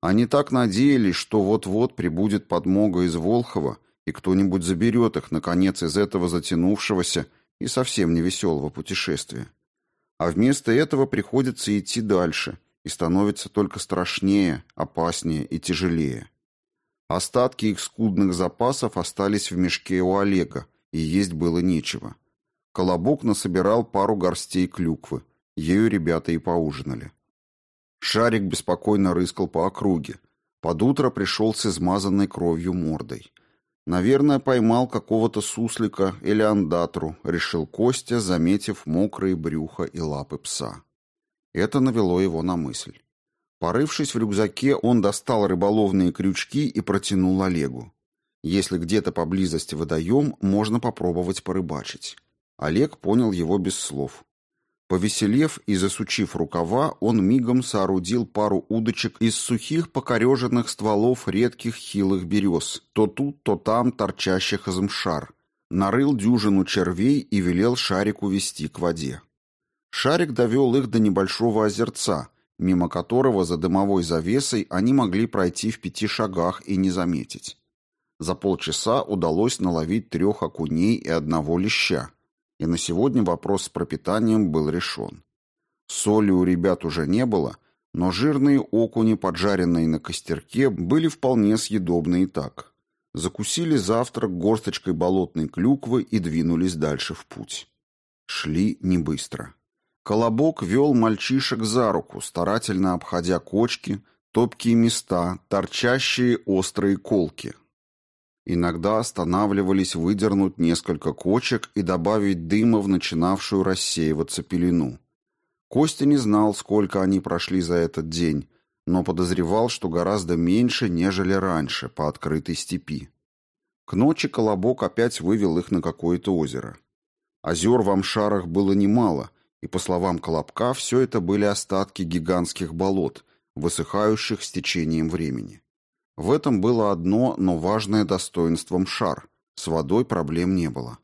Они так надеялись, что вот-вот прибудет подмога из Волхова, и кто-нибудь заберет их, наконец, из этого затянувшегося и совсем невеселого путешествия. А вместо этого приходится идти дальше, и становится только страшнее, опаснее и тяжелее. Остатки их скудных запасов остались в мешке у Олега, и есть было нечего. Колобок насобирал пару горстей клюквы, ею ребята и поужинали. Шарик беспокойно рыскал по округе. Под утро пришел с измазанной кровью мордой. Наверное, поймал какого-то суслика или андатру, решил Костя, заметив мокрые брюхо и лапы пса. Это навело его на мысль. Порывшись в рюкзаке, он достал рыболовные крючки и протянул Олегу. Если где-то поблизости водоем, можно попробовать порыбачить. Олег понял его без слов. Повеселев и засучив рукава, он мигом соорудил пару удочек из сухих покореженных стволов редких хилых берез, то тут, то там торчащих из мшар. Нарыл дюжину червей и велел шарику вести к воде. Шарик довел их до небольшого озерца, мимо которого за дымовой завесой они могли пройти в пяти шагах и не заметить. За полчаса удалось наловить трех окуней и одного леща, и на сегодня вопрос с пропитанием был решен. Соли у ребят уже не было, но жирные окуни, поджаренные на костерке, были вполне съедобны и так. Закусили завтрак горсточкой болотной клюквы и двинулись дальше в путь. Шли не быстро. Колобок вел мальчишек за руку, старательно обходя кочки, топкие места, торчащие острые колки, Иногда останавливались выдернуть несколько кочек и добавить дыма в начинавшую рассеиваться пелену. Костя не знал, сколько они прошли за этот день, но подозревал, что гораздо меньше, нежели раньше, по открытой степи. К ночи Колобок опять вывел их на какое-то озеро. Озер в Амшарах было немало, и, по словам Колобка, все это были остатки гигантских болот, высыхающих с течением времени. В этом было одно, но важное достоинство шар. С водой проблем не было.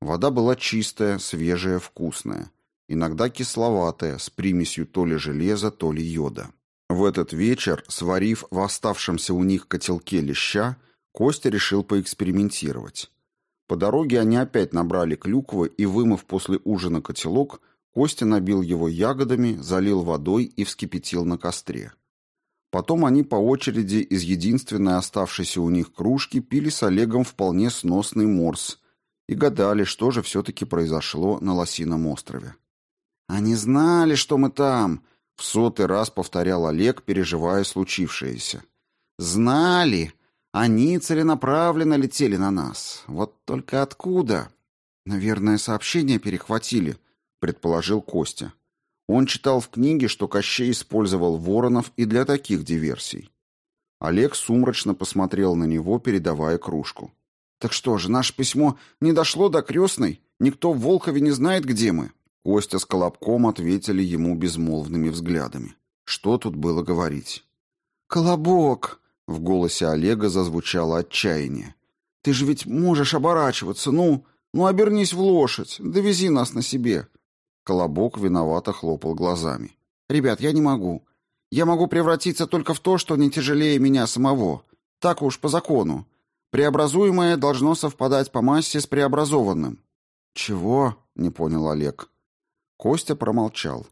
Вода была чистая, свежая, вкусная. Иногда кисловатая, с примесью то ли железа, то ли йода. В этот вечер, сварив в оставшемся у них котелке леща, Костя решил поэкспериментировать. По дороге они опять набрали клюквы и, вымыв после ужина котелок, Костя набил его ягодами, залил водой и вскипятил на костре. Потом они по очереди из единственной оставшейся у них кружки пили с Олегом вполне сносный морс и гадали, что же все-таки произошло на Лосином острове. «Они знали, что мы там!» — в сотый раз повторял Олег, переживая случившееся. «Знали! Они целенаправленно летели на нас. Вот только откуда?» «Наверное, сообщение перехватили», — предположил Костя. Он читал в книге, что Кощей использовал воронов и для таких диверсий. Олег сумрачно посмотрел на него, передавая кружку. «Так что же, наше письмо не дошло до крестной? Никто в Волхове не знает, где мы?» Костя с Колобком ответили ему безмолвными взглядами. Что тут было говорить? «Колобок!» — в голосе Олега зазвучало отчаяние. «Ты же ведь можешь оборачиваться, ну, ну обернись в лошадь, довези нас на себе. Колобок виновато хлопал глазами. «Ребят, я не могу. Я могу превратиться только в то, что не тяжелее меня самого. Так уж по закону. Преобразуемое должно совпадать по массе с преобразованным». «Чего?» — не понял Олег. Костя промолчал.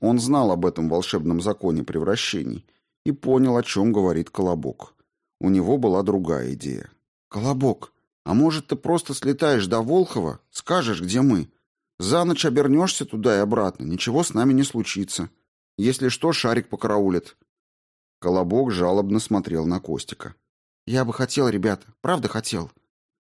Он знал об этом волшебном законе превращений и понял, о чем говорит Колобок. У него была другая идея. «Колобок, а может, ты просто слетаешь до Волхова, скажешь, где мы, за ночь обернешься туда и обратно, ничего с нами не случится. Если что, шарик покараулит. Колобок жалобно смотрел на Костика. Я бы хотел, ребята, правда хотел.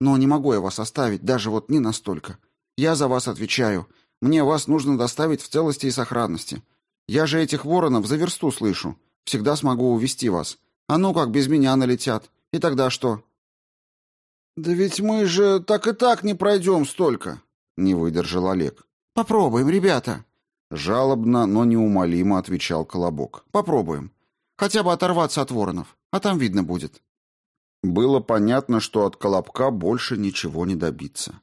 Но не могу я вас оставить, даже вот не настолько. Я за вас отвечаю. Мне вас нужно доставить в целости и сохранности. Я же этих воронов за версту слышу. Всегда смогу увести вас. А ну как без меня налетят. И тогда что?» «Да ведь мы же так и так не пройдем столько», — не выдержал Олег. «Попробуем, ребята», — жалобно, но неумолимо отвечал Колобок. «Попробуем. Хотя бы оторваться от воронов, а там видно будет». Было понятно, что от Колобка больше ничего не добиться.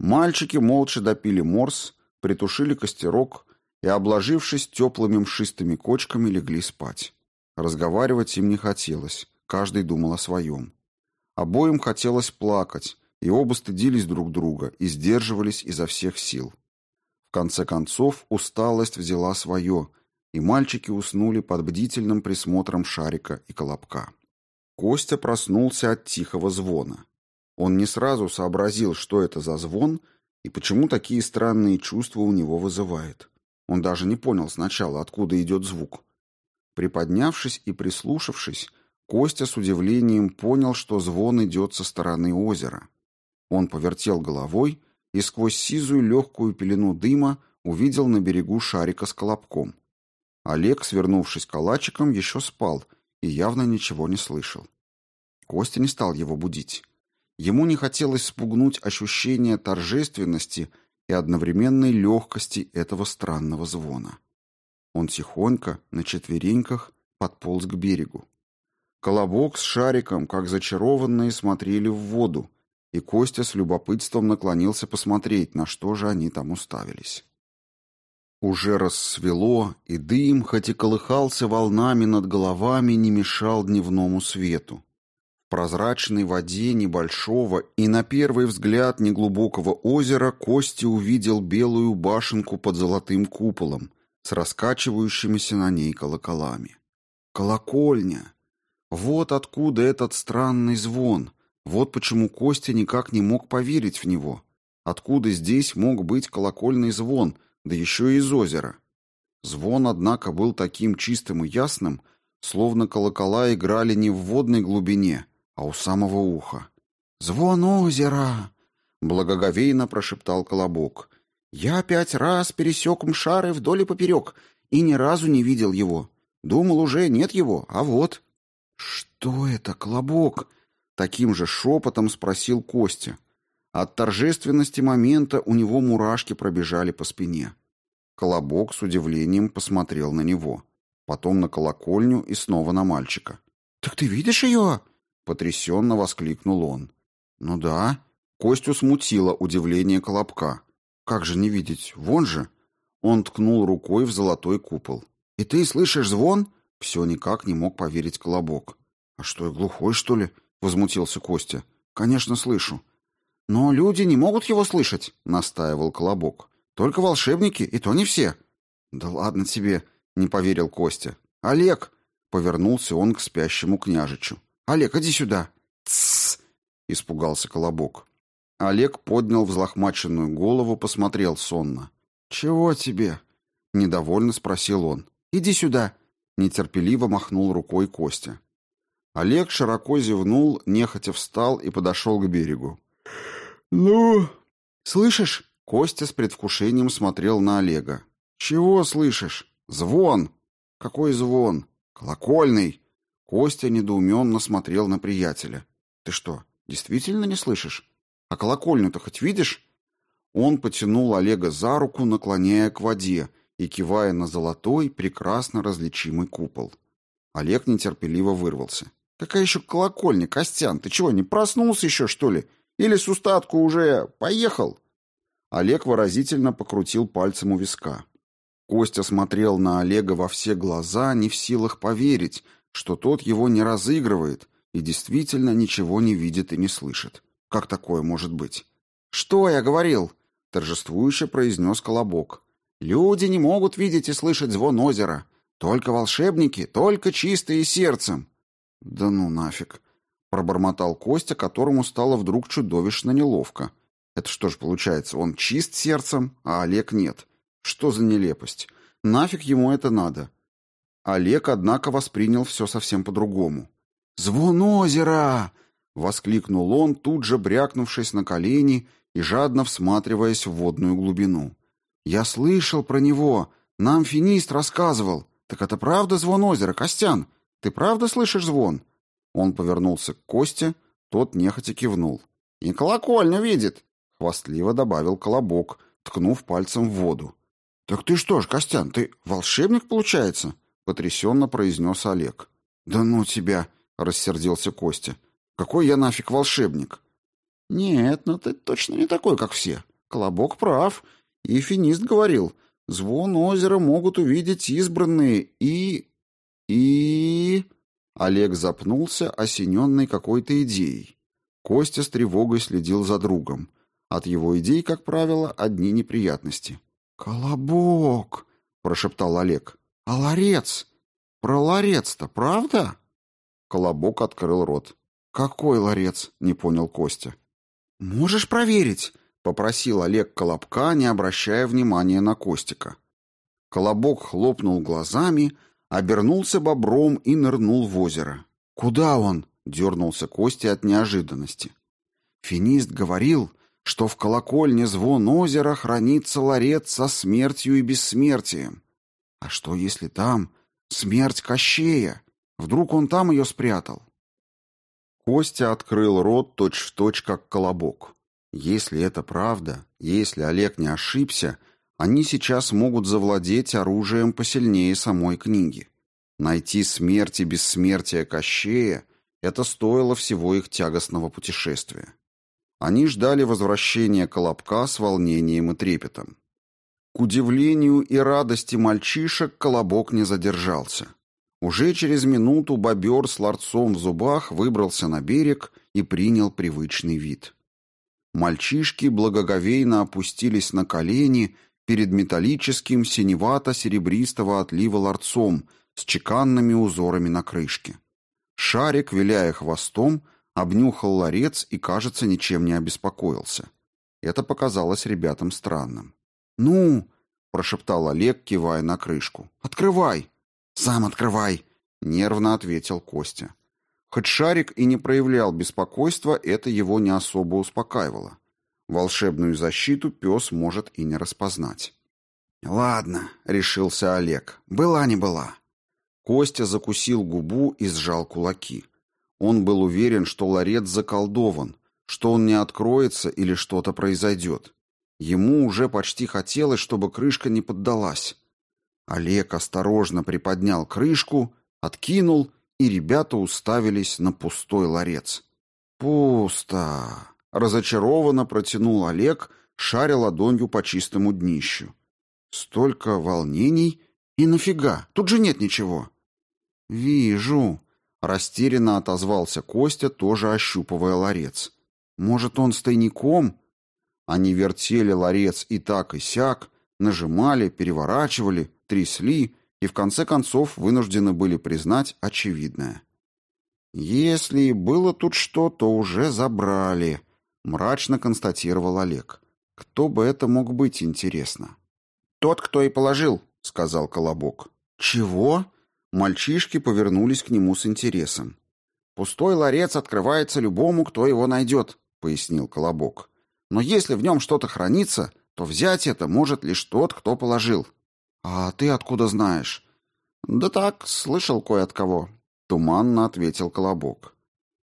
Мальчики молча допили морс, притушили костерок и, обложившись теплыми мшистыми кочками, легли спать. Разговаривать им не хотелось, каждый думал о своем. Обоим хотелось плакать, и оба стыдились друг друга и сдерживались изо всех сил. В конце концов усталость взяла свое, и мальчики уснули под бдительным присмотром Шарика и Колобка. Костя проснулся от тихого звона. Он не сразу сообразил, что это за звон и почему такие странные чувства у него вызывает. Он даже не понял сначала, откуда идет звук. Приподнявшись и прислушавшись, Костя с удивлением понял, что звон идет со стороны озера. Он повертел головой и сквозь сизую легкую пелену дыма увидел на берегу шарика с колобком. Олег, свернувшись калачиком, еще спал и явно ничего не слышал. Костя не стал его будить. Ему не хотелось спугнуть ощущение торжественности и одновременной легкости этого странного звона. Он тихонько, на четвереньках, подполз к берегу. Колобок с шариком, как зачарованные, смотрели в воду, и Костя с любопытством наклонился посмотреть, на что же они там уставились. Уже рассвело, и дым, хоть и колыхался волнами над головами, не мешал дневному свету прозрачной воде небольшого и на первый взгляд неглубокого озера Костя увидел белую башенку под золотым куполом с раскачивающимися на ней колоколами. Колокольня! Вот откуда этот странный звон. Вот почему Костя никак не мог поверить в него. Откуда здесь мог быть колокольный звон, да еще и из озера? Звон, однако, был таким чистым и ясным, словно колокола играли не в водной глубине, а у самого уха. «Звон озера!» — благоговейно прошептал Колобок. «Я пять раз пересек мшары вдоль и поперек и ни разу не видел его. Думал, уже нет его, а вот...» «Что это, Колобок?» — таким же шепотом спросил Костя. От торжественности момента у него мурашки пробежали по спине. Колобок с удивлением посмотрел на него, потом на колокольню и снова на мальчика. «Так ты видишь ее?» Потрясенно воскликнул он. «Ну да». Костю смутило удивление Колобка. «Как же не видеть? Вон же!» Он ткнул рукой в золотой купол. «И ты слышишь звон?» Все никак не мог поверить Колобок. «А что, я глухой, что ли?» — возмутился Костя. «Конечно, слышу». «Но люди не могут его слышать», — настаивал Колобок. «Только волшебники, и то не все». «Да ладно тебе», — не поверил Костя. «Олег!» — повернулся он к спящему княжичу. Олег, иди сюда. Тссс, испугался Колобок. Олег поднял взлохмаченную голову, посмотрел сонно. Чего тебе? недовольно спросил он. Иди сюда, нетерпеливо махнул рукой Костя. Олег широко зевнул, нехотя встал и подошел к берегу. «Ну...» «Слышишь?» Костя с предвкушением смотрел на Олега. «Чего слышишь?» «Звон!» «Какой звон?» «Колокольный!» Костя недоуменно смотрел на приятеля. «Ты что, действительно не слышишь? А колокольню-то хоть видишь?» Он потянул Олега за руку, наклоняя к воде и кивая на золотой, прекрасно различимый купол. Олег нетерпеливо вырвался. «Какая еще колокольня, Костян? Ты чего, не проснулся еще, что ли? Или с устатку уже поехал?» Олег выразительно покрутил пальцем у виска. Костя смотрел на Олега во все глаза, не в силах поверить, что тот его не разыгрывает и действительно ничего не видит и не слышит. Как такое может быть? «Что я говорил?» — торжествующе произнес Колобок. «Люди не могут видеть и слышать звон озера. Только волшебники, только чистые сердцем». «Да ну нафиг!» — пробормотал Костя, которому стало вдруг чудовищно неловко. «Это что ж получается, он чист сердцем, а Олег нет? Что за нелепость? Нафиг ему это надо? Олег, однако, воспринял все совсем по-другому. «Звон озера!» — воскликнул он, тут же брякнувшись на колени и жадно всматриваясь в водную глубину. «Я слышал про него, Нам финист рассказывал. Так это правда звон озера, Костян? Ты правда слышишь звон?» Он повернулся к Косте, тот нехотя кивнул. «И колокольню видит», — хвастливо добавил Колобок, ткнув пальцем в воду. «Так ты что ж, Костян, ты волшебник, получается?» — потрясенно произнес Олег. «Да ну тебя!» — рассердился Костя. «Какой я нафиг волшебник?» «Нет, ну ты точно не такой, как все. Колобок прав. И финист говорил, звон озера могут увидеть избранные и... и...» Олег запнулся, осененный какой-то идеей. Костя с тревогой следил за другом. От его идей, как правило, одни неприятности. «Колобок!» — прошептал Олег. «А ларец? Про ларец-то, правда?» Колобок открыл рот. «Какой ларец?» — не понял Костя. «Можешь проверить?» — попросил Олег Колобка, не обращая внимания на Костика. Колобок хлопнул глазами, обернулся бобром и нырнул в озеро. «Куда он?» — дернулся Костя от неожиданности. Финист говорил, что в колокольне звон озера хранится ларец со смертью и бессмертием. А что, если там смерть Кощея? Вдруг он там ее спрятал? Костя открыл рот точь-в-точь, точь, как колобок. Если это правда, если Олег не ошибся, они сейчас могут завладеть оружием посильнее самой книги. Найти смерть и бессмертие Кощея — это стоило всего их тягостного путешествия. Они ждали возвращения Колобка с волнением и трепетом. К удивлению и радости мальчишек Колобок не задержался. Уже через минуту бобер с ларцом в зубах выбрался на берег и принял привычный вид. Мальчишки благоговейно опустились на колени перед металлическим синевато-серебристого отлива ларцом с чеканными узорами на крышке. Шарик, виляя хвостом, обнюхал ларец и, кажется, ничем не обеспокоился. Это показалось ребятам странным. «Ну!» — прошептал Олег, кивая на крышку. «Открывай!» «Сам открывай!» — нервно ответил Костя. Хоть Шарик и не проявлял беспокойства, это его не особо успокаивало. Волшебную защиту пес может и не распознать. «Ладно», — решился Олег, — «была не была». Костя закусил губу и сжал кулаки. Он был уверен, что ларец заколдован, что он не откроется или что-то произойдет. Ему уже почти хотелось, чтобы крышка не поддалась. Олег осторожно приподнял крышку, откинул, и ребята уставились на пустой ларец. «Пусто!» — разочарованно протянул Олег, шаря ладонью по чистому днищу. «Столько волнений и нафига? Тут же нет ничего!» «Вижу!» — растерянно отозвался Костя, тоже ощупывая ларец. «Может, он с тайником?» Они вертели ларец и так, и сяк, нажимали, переворачивали, трясли и в конце концов вынуждены были признать очевидное. «Если и было тут что, то уже забрали», — мрачно констатировал Олег. «Кто бы это мог быть, интересно?» «Тот, кто и положил», — сказал Колобок. «Чего?» Мальчишки повернулись к нему с интересом. «Пустой ларец открывается любому, кто его найдет», — пояснил Колобок. «Но если в нем что-то хранится, то взять это может лишь тот, кто положил». «А ты откуда знаешь?» «Да так, слышал кое от кого», — туманно ответил Колобок.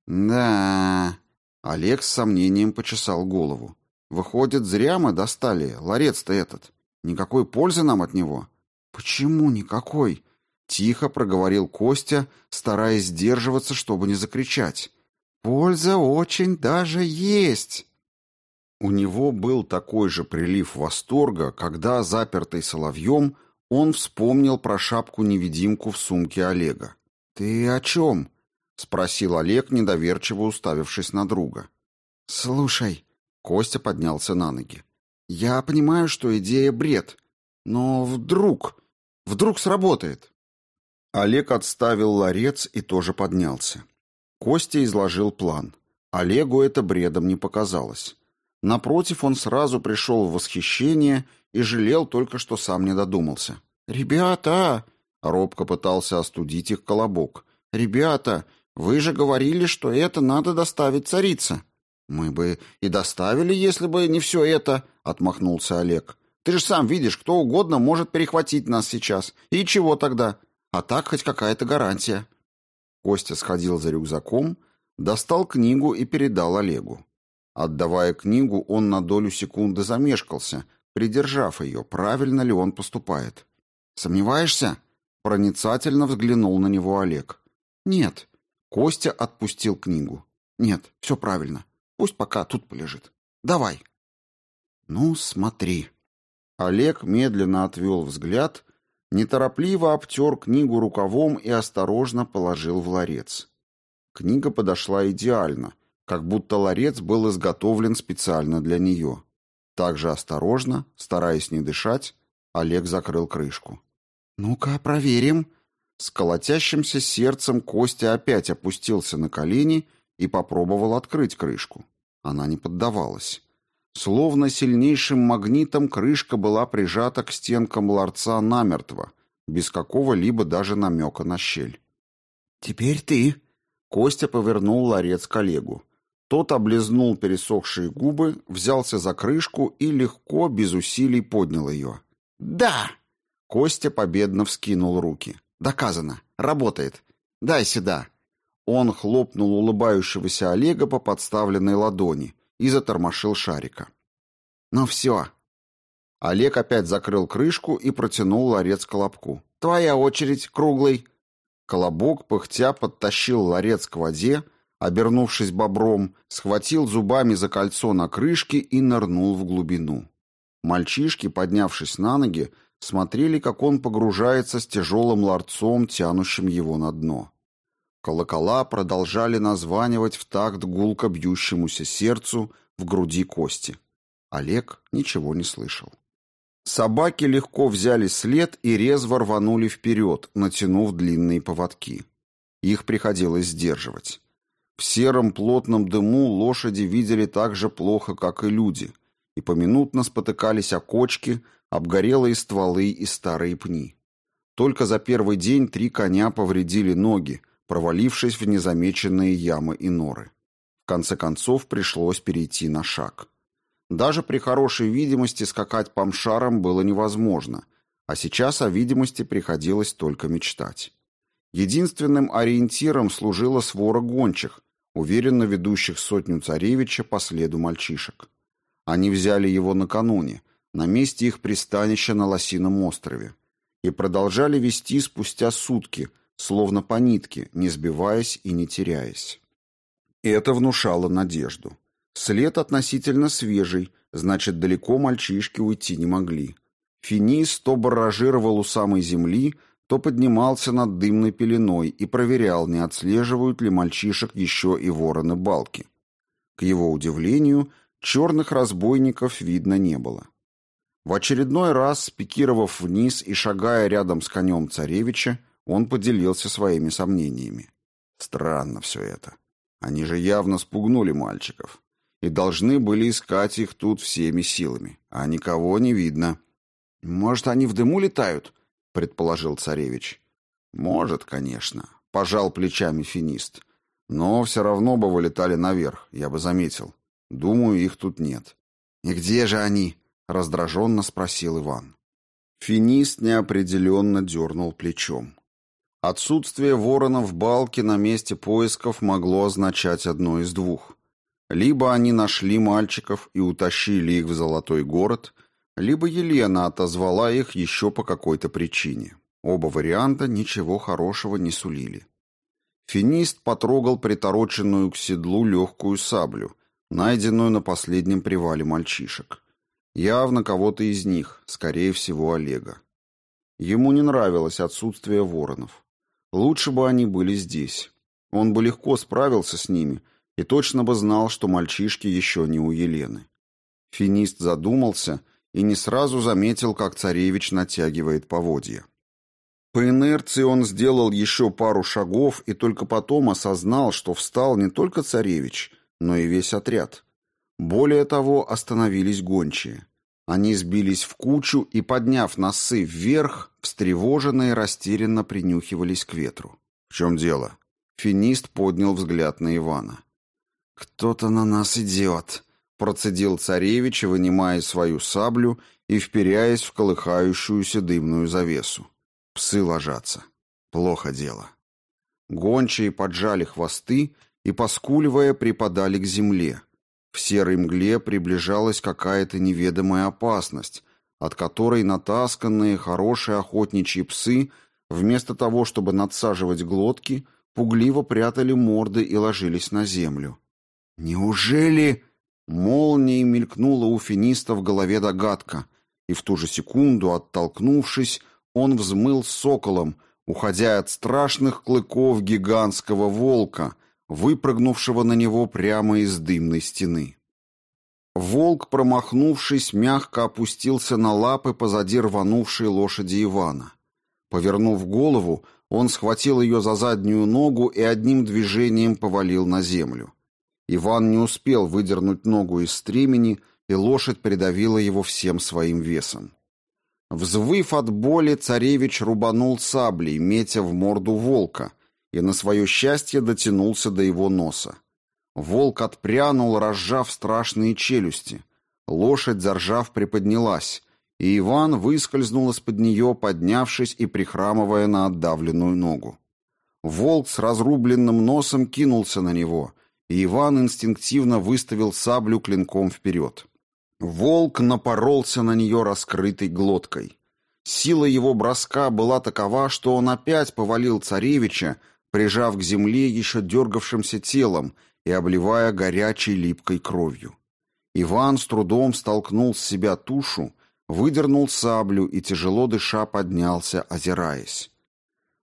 «Да...» — Олег с сомнением почесал голову. «Выходит, зря мы достали ларец-то этот. Никакой пользы нам от него». «Почему никакой?» — тихо проговорил Костя, стараясь сдерживаться, чтобы не закричать. «Польза очень даже есть!» У него был такой же прилив восторга, когда, запертый соловьем, он вспомнил про шапку-невидимку в сумке Олега. «Ты о чем?» — спросил Олег, недоверчиво уставившись на друга. «Слушай», — Костя поднялся на ноги, — «я понимаю, что идея бред, но вдруг, вдруг сработает». Олег отставил ларец и тоже поднялся. Костя изложил план. Олегу это бредом не показалось. Напротив, он сразу пришел в восхищение и жалел только, что сам не додумался. «Ребята!» — робко пытался остудить их колобок. «Ребята, вы же говорили, что это надо доставить царице». «Мы бы и доставили, если бы не все это», — отмахнулся Олег. Ты же сам видишь, кто угодно может перехватить нас сейчас. И чего тогда? А так хоть какая-то гарантия». Костя сходил за рюкзаком, достал книгу и передал Олегу. Отдавая книгу, он на долю секунды замешкался, придержав ее, правильно ли он поступает. «Сомневаешься?» — проницательно взглянул на него Олег. «Нет». Костя отпустил книгу. «Нет, все правильно. Пусть пока тут полежит. Давай». «Ну, смотри». Олег медленно отвел взгляд, неторопливо обтер книгу рукавом и осторожно положил в ларец. Книга подошла идеально, как будто ларец был изготовлен специально для нее. Также осторожно, стараясь не дышать, Олег закрыл крышку. «Ну-ка, проверим», с колотящимся сердцем Костя опять опустился на колени и попробовал открыть крышку. Она не поддавалась. Словно сильнейшим магнитом крышка была прижата к стенкам ларца намертво, без какого-либо даже намека на щель. «Теперь ты!» Костя повернул ларец к Олегу. Тот облизнул пересохшие губы, взялся за крышку и легко, без усилий поднял ее. «Да!» Костя победно вскинул руки. Доказано. Работает. Дай сюда. Он хлопнул улыбающегося Олега по подставленной ладони и затормошил шарика. Ну все. Олег опять закрыл крышку и протянул ларец колобку. Твоя очередь, круглый. Колобок, пыхтя, подтащил ларец к воде, обернувшись бобром, схватил зубами за кольцо на крышке и нырнул в глубину. Мальчишки, поднявшись на ноги, смотрели, как он погружается с тяжелым ларцом, тянущим его на дно. Колокола продолжали названивать в такт гулко бьющемуся сердцу в груди кости. Олег ничего не слышал. Собаки легко взяли след и резво рванули вперед, натянув длинные поводки. Их приходилось сдерживать. В сером плотном дыму лошади видели так же плохо, как и люди, и поминутно спотыкались о кочки, обгорелые стволы и старые пни. Только за первый день три коня повредили ноги, провалившись в незамеченные ямы и норы. В конце концов пришлось перейти на шаг. Даже при хорошей видимости скакать по мшарам было невозможно, а сейчас о видимости приходилось только мечтать. Единственным ориентиром служила свора гончих, уверенно ведущих сотню царевича по следу мальчишек. Они взяли его накануне, на месте их пристанища на Лосином острове, и продолжали вести спустя сутки, словно по нитке, не сбиваясь и не теряясь. Это внушало надежду. След относительно свежий, значит, далеко мальчишки уйти не могли. Финис то баражировал у самой земли, то поднимался над дымной пеленой и проверял, не отслеживают ли мальчишек еще и вороны-балки. К его удивлению, черных разбойников видно не было. В очередной раз, спикировав вниз и шагая рядом с конем царевича, он поделился своими сомнениями. Странно все это. Они же явно спугнули мальчиков и должны были искать их тут всеми силами, а никого не видно. «Может, они в дыму летают?» — предположил царевич. «Может, конечно», — пожал плечами финист. «Но все равно бы вылетали наверх, я бы заметил. Думаю, их тут нет». «И где же они?» Раздраженно спросил Иван. Финист неопределенно дернул плечом. Отсутствие ворона в балке на месте поисков могло означать одно из двух. Либо они нашли мальчиков и утащили их в Золотой город, либо Елена отозвала их еще по какой-то причине. Оба варианта ничего хорошего не сулили. Финист потрогал притороченную к седлу легкую саблю, найденную на последнем привале мальчишек. Явно кого-то из них, скорее всего, Олега. Ему не нравилось отсутствие воронов. Лучше бы они были здесь. Он бы легко справился с ними и точно бы знал, что мальчишки еще не у Елены. Финист задумался и не сразу заметил, как царевич натягивает поводья. По инерции он сделал еще пару шагов и только потом осознал, что встал не только царевич, но и весь отряд. Более того, остановились гончие. Они сбились в кучу и, подняв носы вверх, встревоженные растерянно принюхивались к ветру. «В чем дело?» Финист поднял взгляд на Ивана. «Кто-то на нас идет», — процедил царевич, вынимая свою саблю и вперяясь в колыхающуюся дымную завесу. Псы ложатся. Плохо дело. Гончие поджали хвосты и, поскуливая, припадали к земле. В серой мгле приближалась какая-то неведомая опасность, от которой натасканные хорошие охотничьи псы, вместо того, чтобы надсаживать глотки, пугливо прятали морды и ложились на землю. «Неужели...» Молнией мелькнула у финиста в голове догадка, и в ту же секунду, оттолкнувшись, он взмыл соколом, уходя от страшных клыков гигантского волка, выпрыгнувшего на него прямо из дымной стены. Волк, промахнувшись, мягко опустился на лапы позади рванувшей лошади Ивана. Повернув голову, он схватил ее за заднюю ногу и одним движением повалил на землю. Иван не успел выдернуть ногу из стремени, и лошадь придавила его всем своим весом. Взвыв от боли, царевич рубанул саблей, метя в морду волка, и на свое счастье дотянулся до его носа. Волк отпрянул, разжав страшные челюсти. Лошадь, заржав, приподнялась, и Иван выскользнул из-под нее, поднявшись и прихрамывая на отдавленную ногу. Волк с разрубленным носом кинулся на него, и Иван инстинктивно выставил саблю клинком вперед. Волк напоролся на нее раскрытой глоткой. Сила его броска была такова, что он опять повалил царевича, прижав к земле еще дергавшимся телом и обливая горячей липкой кровью. Иван с трудом столкнул с себя тушу, выдернул саблю и, тяжело дыша, поднялся, озираясь.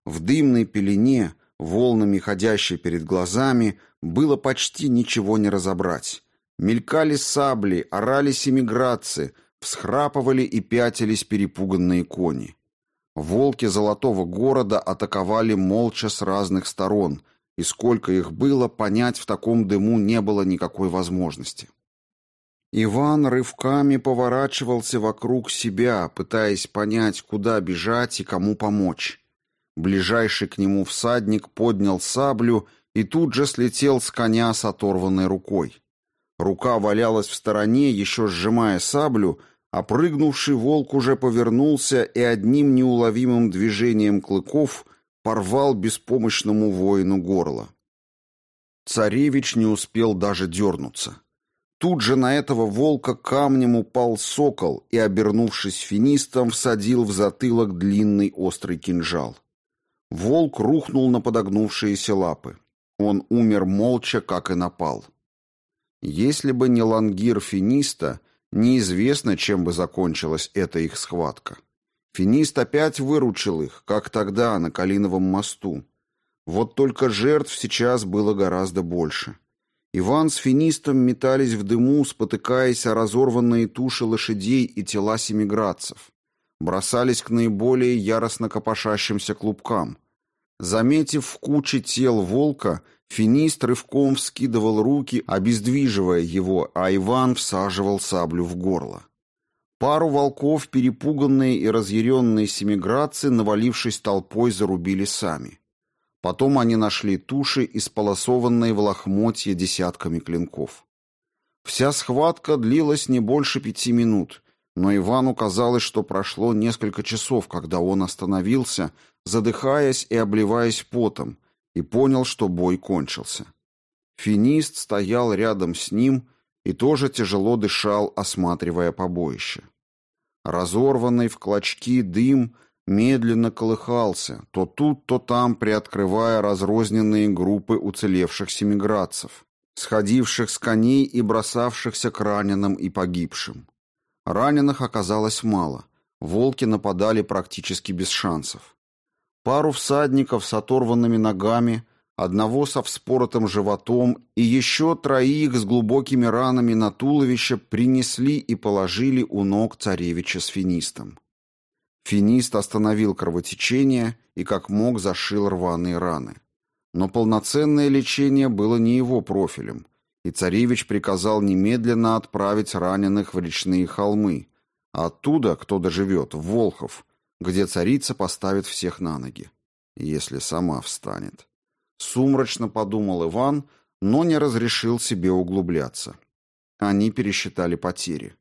В дымной пелене, волнами ходящей перед глазами, было почти ничего не разобрать. Мелькали сабли, орали семиградцы, всхрапывали и пятились перепуганные кони. Волки золотого города атаковали молча с разных сторон, и сколько их было, понять в таком дыму не было никакой возможности. Иван рывками поворачивался вокруг себя, пытаясь понять, куда бежать и кому помочь. Ближайший к нему всадник поднял саблю и тут же слетел с коня с оторванной рукой. Рука валялась в стороне, еще сжимая саблю, а прыгнувший волк уже повернулся и одним неуловимым движением клыков порвал беспомощному воину горло. Царевич не успел даже дернуться. Тут же на этого волка камнем упал сокол и, обернувшись финистом, всадил в затылок длинный острый кинжал. Волк рухнул на подогнувшиеся лапы. Он умер молча, как и напал. Если бы не лангир финиста, неизвестно, чем бы закончилась эта их схватка. Финист опять выручил их, как тогда на Калиновом мосту. Вот только жертв сейчас было гораздо больше. Иван с финистом метались в дыму, спотыкаясь о разорванные туши лошадей и тела семиградцев. Бросались к наиболее яростно копошащимся клубкам. Заметив в куче тел волка, финист рывком вскидывал руки, обездвиживая его, а Иван всаживал саблю в горло. Пару волков, перепуганные и разъяренные семиградцы, навалившись толпой, зарубили сами. Потом они нашли туши, исполосованные в лохмотье десятками клинков. Вся схватка длилась не больше пяти минут, но Ивану казалось, что прошло несколько часов, когда он остановился, задыхаясь и обливаясь потом, и понял, что бой кончился. Финист стоял рядом с ним и тоже тяжело дышал, осматривая побоище. Разорванный в клочки дым медленно колыхался, то тут, то там приоткрывая разрозненные группы уцелевших семиградцев, сходивших с коней и бросавшихся к раненым и погибшим. Раненых оказалось мало, волки нападали практически без шансов. Пару всадников с оторванными ногами, одного со вспоротым животом и еще троих с глубокими ранами на туловище принесли и положили у ног царевича с финистом. Финист остановил кровотечение и как мог зашил рваные раны. Но полноценное лечение было не его профилем, и царевич приказал немедленно отправить раненых в речные холмы, а оттуда, кто доживет, в Волхов, где царица поставит всех на ноги, если сама встанет. Сумрачно подумал Иван, но не разрешил себе углубляться. Они пересчитали потери.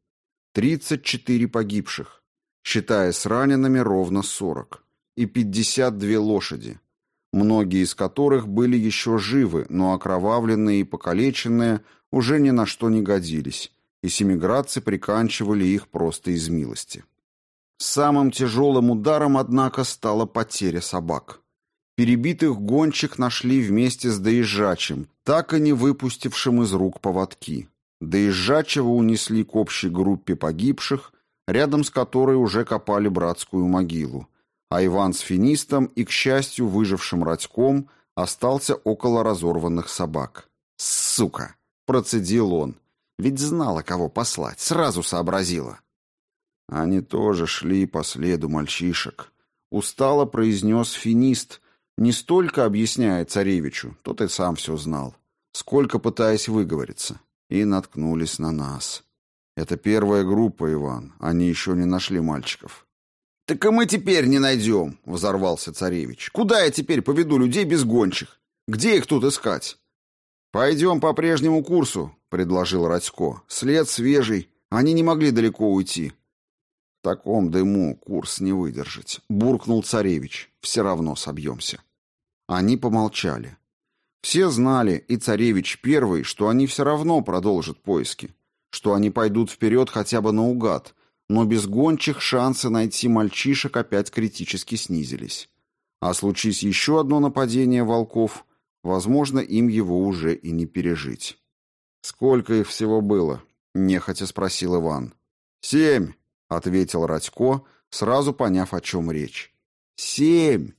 34 погибших, считая с ранеными ровно 40, и 52 лошади, многие из которых были еще живы, но окровавленные и покалеченные уже ни на что не годились, и семиградцы приканчивали их просто из милости. Самым тяжелым ударом, однако, стала потеря собак. Перебитых гончих нашли вместе с доезжачим, так и не выпустившим из рук поводки. Доезжачего унесли к общей группе погибших, рядом с которой уже копали братскую могилу, а Иван с финистом и, к счастью, выжившим Радьком остался около разорванных собак. «Сука!» — процедил он. «Ведь знала, кого послать, сразу сообразила». Они тоже шли по следу мальчишек. Устало произнес финист, не столько объясняя царевичу, тот и сам все знал, сколько пытаясь выговориться. И наткнулись на нас. Это первая группа, Иван. Они еще не нашли мальчиков. «Так и мы теперь не найдем», — взорвался царевич. «Куда я теперь поведу людей без гончих? Где их тут искать?» «Пойдем по прежнему курсу», — предложил Радько. «След свежий. Они не могли далеко уйти». «В таком дыму курс не выдержать», — буркнул царевич. «Все равно собьемся». Они помолчали. Все знали, и царевич первый, что они все равно продолжат поиски, что они пойдут вперед хотя бы наугад, но без гончих шансы найти мальчишек опять критически снизились. А случись еще одно нападение волков, возможно, им его уже и не пережить. «Сколько их всего было?» — нехотя спросил Иван. «Семь», — ответил Радько, сразу поняв, о чем речь. «Семь!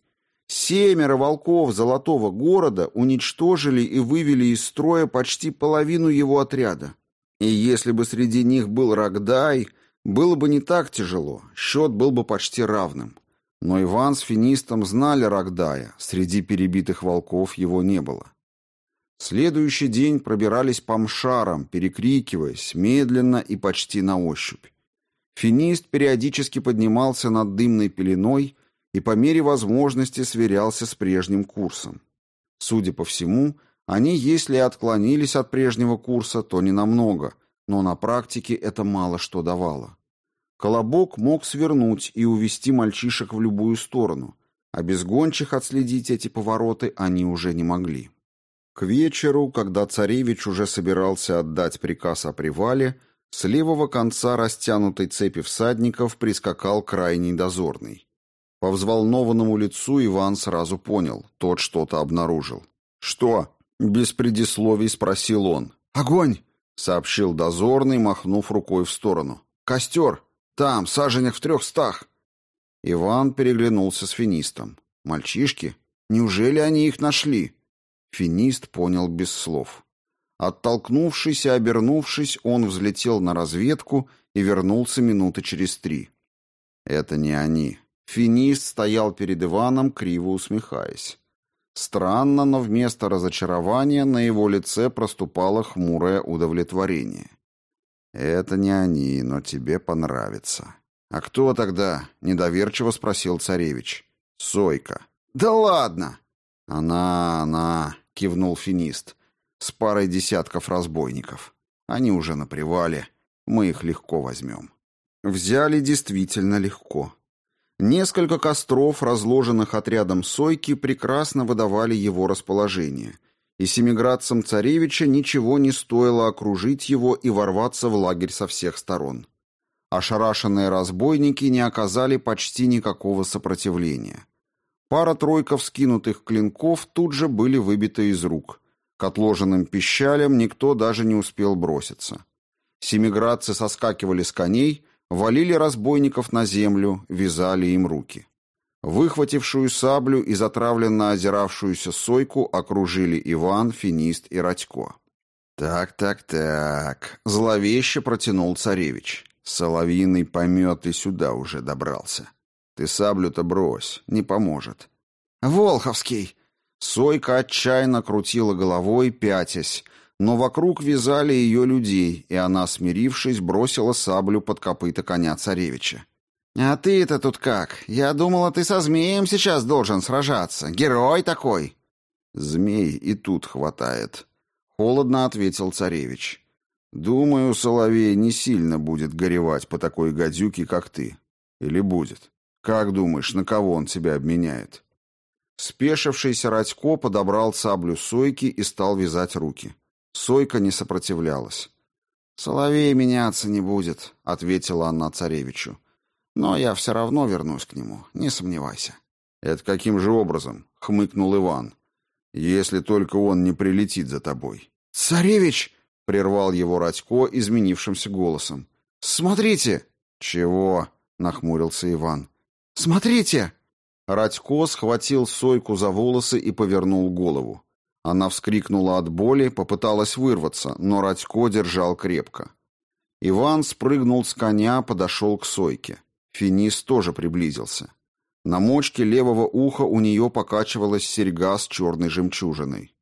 Семеро волков Золотого города уничтожили и вывели из строя почти половину его отряда. И если бы среди них был Рогдай, было бы не так тяжело, счет был бы почти равным. Но Иван с Финистом знали Рогдая, среди перебитых волков его не было. Следующий день пробирались по мшарам, перекрикиваясь, медленно и почти на ощупь. Финист периодически поднимался над дымной пеленой и по мере возможности сверялся с прежним курсом. Судя по всему, они, если отклонились от прежнего курса, то не намного, но на практике это мало что давало. Колобок мог свернуть и увести мальчишек в любую сторону, а без гончих отследить эти повороты они уже не могли. К вечеру, когда царевич уже собирался отдать приказ о привале, с левого конца растянутой цепи всадников прискакал крайний дозорный. По взволнованному лицу Иван сразу понял, тот что-то обнаружил. «Что?» — без предисловий спросил он. «Огонь!» — сообщил дозорный, махнув рукой в сторону. «Костер! Там, саженях в трехстах!» Иван переглянулся с финистом. «Мальчишки? Неужели они их нашли?» Финист понял без слов. Оттолкнувшись и обернувшись, он взлетел на разведку и вернулся минуты через три. «Это не они», Финист стоял перед Иваном, криво усмехаясь. Странно, но вместо разочарования на его лице проступало хмурое удовлетворение. «Это не они, но тебе понравится». «А кто тогда?» — недоверчиво спросил царевич. «Сойка». «Да ладно!» «Она, она», — кивнул финист, — «с парой десятков разбойников. Они уже на привале. Мы их легко возьмем». Взяли действительно легко. Несколько костров, разложенных отрядом Сойки, прекрасно выдавали его расположение, и семиградцам царевича ничего не стоило окружить его и ворваться в лагерь со всех сторон. Ошарашенные разбойники не оказали почти никакого сопротивления. Пара-тройка вскинутых клинков тут же были выбиты из рук. К отложенным пищалям никто даже не успел броситься. Семиградцы соскакивали с коней, валили разбойников на землю, вязали им руки. Выхватившую саблю и затравленно озиравшуюся сойку окружили Иван, Финист и Радько. «Так, так, так», — зловеще протянул царевич. «Соловьиный помет и сюда уже добрался. Ты саблю-то брось, не поможет». «Волховский!» Сойка отчаянно крутила головой, пятясь, но вокруг вязали ее людей, и она, смирившись, бросила саблю под копыта коня царевича. «А ты-то тут как? Я думала, ты со змеем сейчас должен сражаться. Герой такой!» «Змей и тут хватает», — холодно ответил царевич. Думаю, Соловей не сильно будет горевать по такой гадюке, как ты. Или будет? Как думаешь, на кого он тебя обменяет? Спешившийся Радько подобрал саблю Сойки и стал вязать руки. Сойка не сопротивлялась. «Соловей меняться не будет», — ответила она царевичу. «Но я все равно вернусь к нему, не сомневайся». «Это каким же образом?» — хмыкнул Иван. «Если только он не прилетит за тобой». «Царевич!» — прервал его Радько изменившимся голосом. «Смотрите!» «Чего?» — нахмурился Иван. «Смотрите!» Радько схватил Сойку за волосы и повернул голову. Она вскрикнула от боли, попыталась вырваться, но Радько держал крепко. Иван спрыгнул с коня, подошел к Сойке. Финис тоже приблизился. На мочке левого уха у нее покачивалась серьга с черной жемчужиной.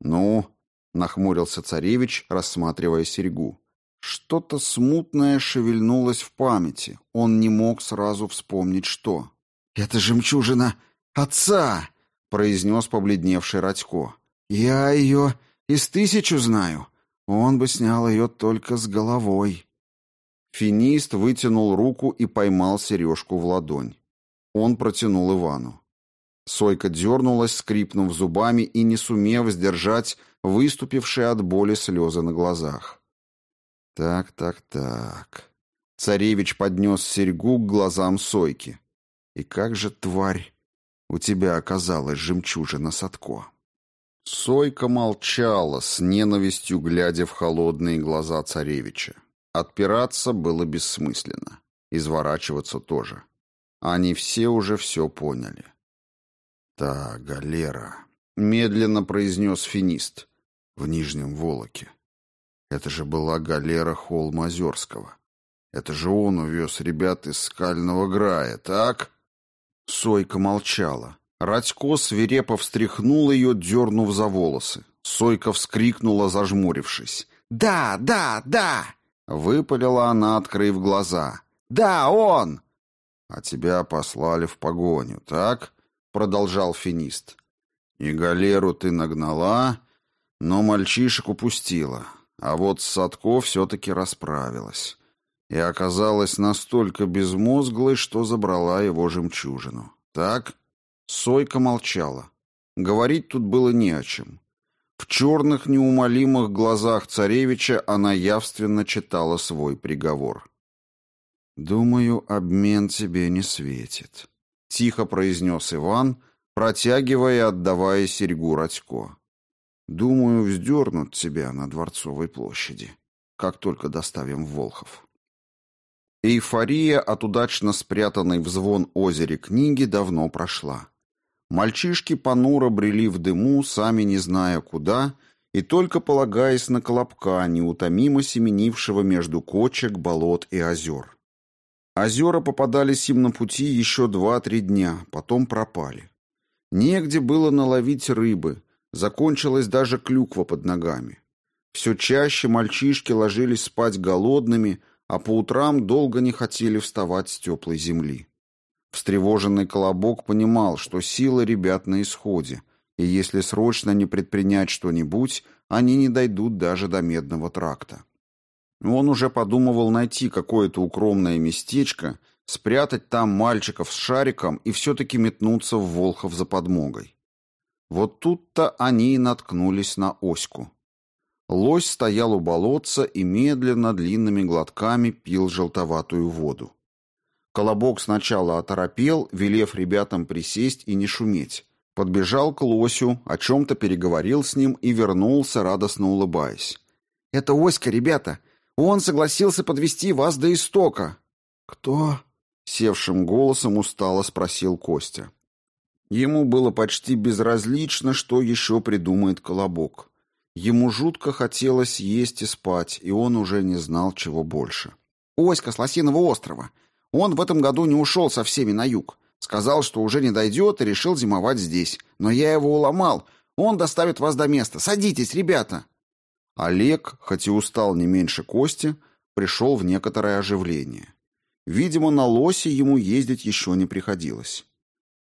«Ну?» — нахмурился царевич, рассматривая серьгу. Что-то смутное шевельнулось в памяти. Он не мог сразу вспомнить, что. «Это жемчужина отца!» — произнес побледневший Радько. «Я ее из тысячу знаю. Он бы снял ее только с головой». Финист вытянул руку и поймал сережку в ладонь. Он протянул Ивану. Сойка дернулась, скрипнув зубами и не сумев сдержать выступившие от боли слезы на глазах. «Так, так, так...» Царевич поднес серьгу к глазам Сойки. «И как же, тварь, у тебя оказалась жемчужина Садко?» Сойка молчала, с ненавистью глядя в холодные глаза царевича. Отпираться было бессмысленно. Изворачиваться тоже. Они все уже все поняли. «Та галера», — медленно произнес финист, — «в Нижнем Волоке. Это же была галера Холма-Озерского. Это же он увез ребят из Скального Грая, так?» Сойка молчала. Радько свирепо встряхнул ее, дернув за волосы. Сойка вскрикнула, зажмурившись. «Да, да, да!» Выпалила она, открыв глаза. «Да, он!» «А тебя послали в погоню, так?» Продолжал финист. «И галеру ты нагнала, но мальчишек упустила. А вот с Садко все-таки расправилась. И оказалась настолько безмозглой, что забрала его жемчужину. Так?» Сойка молчала. Говорить тут было не о чем. В черных неумолимых глазах царевича она явственно читала свой приговор. «Думаю, обмен тебе не светит», — тихо произнес Иван, протягивая и отдавая серьгу Радько. «Думаю, вздернут тебя на Дворцовой площади, как только доставим Волхов». Эйфория от удачно спрятанной в звон озере книги давно прошла. Мальчишки понуро брели в дыму, сами не зная куда, и только полагаясь на колобка, неутомимо семенившего между кочек, болот и озер. Озера попадались им на пути еще два-три дня, потом пропали. Негде было наловить рыбы, закончилась даже клюква под ногами. Все чаще мальчишки ложились спать голодными, а по утрам долго не хотели вставать с теплой земли. Встревоженный Колобок понимал, что силы ребят на исходе, и если срочно не предпринять что-нибудь, они не дойдут даже до Медного тракта. Он уже подумывал найти какое-то укромное местечко, спрятать там мальчиков с шариком и все-таки метнуться в Волхов за подмогой. Вот тут-то они и наткнулись на оську. Лось стоял у болотца и медленно длинными глотками пил желтоватую воду. Колобок сначала оторопел, велев ребятам присесть и не шуметь. Подбежал к лосю, о чем-то переговорил с ним и вернулся, радостно улыбаясь. «Это Оська, ребята! Он согласился подвести вас до истока!» «Кто?» — севшим голосом устало спросил Костя. Ему было почти безразлично, что еще придумает Колобок. Ему жутко хотелось есть и спать, и он уже не знал, чего больше. «Оська с Лосиного острова! Он в этом году не ушел со всеми на юг. Сказал, что уже не дойдет и решил зимовать здесь. Но я его уломал. Он доставит вас до места. Садитесь, ребята!» Олег, хоть и устал не меньше Кости, пришел в некоторое оживление. Видимо, на лосе ему ездить еще не приходилось.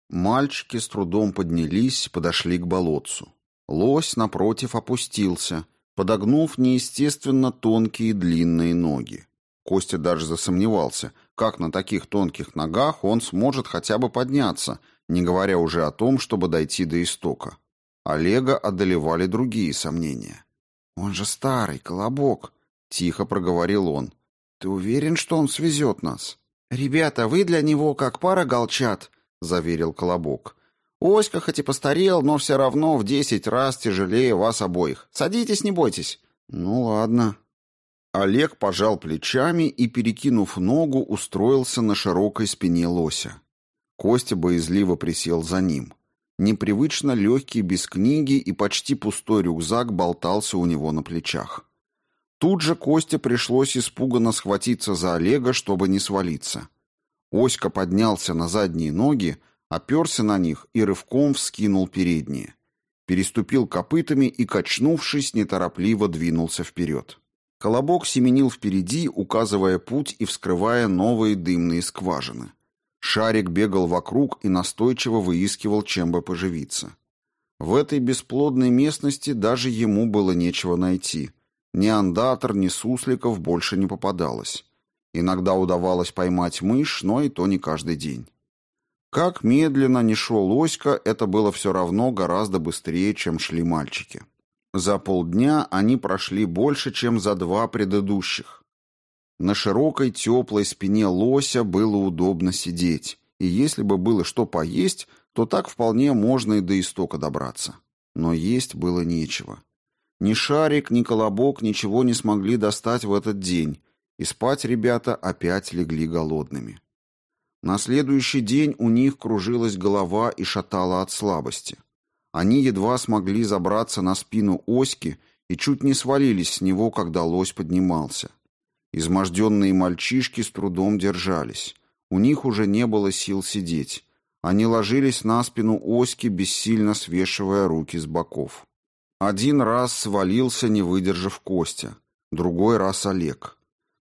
Мальчики с трудом поднялись, подошли к болотцу. Лось, напротив, опустился, подогнув неестественно тонкие длинные ноги. Костя даже засомневался, как на таких тонких ногах он сможет хотя бы подняться, не говоря уже о том, чтобы дойти до истока. Олега одолевали другие сомнения. «Он же старый, колобок», — тихо проговорил он. «Ты уверен, что он свезет нас?» «Ребята, вы для него как пара голчат», — заверил колобок. «Оська хоть и постарел, но все равно в десять раз тяжелее вас обоих. Садитесь, не бойтесь». «Ну ладно». Олег пожал плечами и, перекинув ногу, устроился на широкой спине лося. Костя боязливо присел за ним. Непривычно легкий, без книги и почти пустой рюкзак болтался у него на плечах. Тут же Косте пришлось испуганно схватиться за Олега, чтобы не свалиться. Оська поднялся на задние ноги, оперся на них и рывком вскинул передние. Переступил копытами и, качнувшись, неторопливо двинулся вперед. Колобок семенил впереди, указывая путь и вскрывая новые дымные скважины. Шарик бегал вокруг и настойчиво выискивал, чем бы поживиться. В этой бесплодной местности даже ему было нечего найти. Ни андатор, ни сусликов больше не попадалось. Иногда удавалось поймать мышь, но и то не каждый день. Как медленно не шел Оська, это было все равно гораздо быстрее, чем шли мальчики. За полдня они прошли больше, чем за два предыдущих. На широкой теплой спине лося было удобно сидеть, и если бы было что поесть, то так вполне можно и до истока добраться. Но есть было нечего. Ни шарик, ни колобок ничего не смогли достать в этот день, и спать ребята опять легли голодными. На следующий день у них кружилась голова и шатала от слабости. Они едва смогли забраться на спину оськи и чуть не свалились с него, когда лось поднимался. Изможденные мальчишки с трудом держались. У них уже не было сил сидеть. Они ложились на спину оськи, бессильно свешивая руки с боков. Один раз свалился, не выдержав Костя. Другой раз Олег.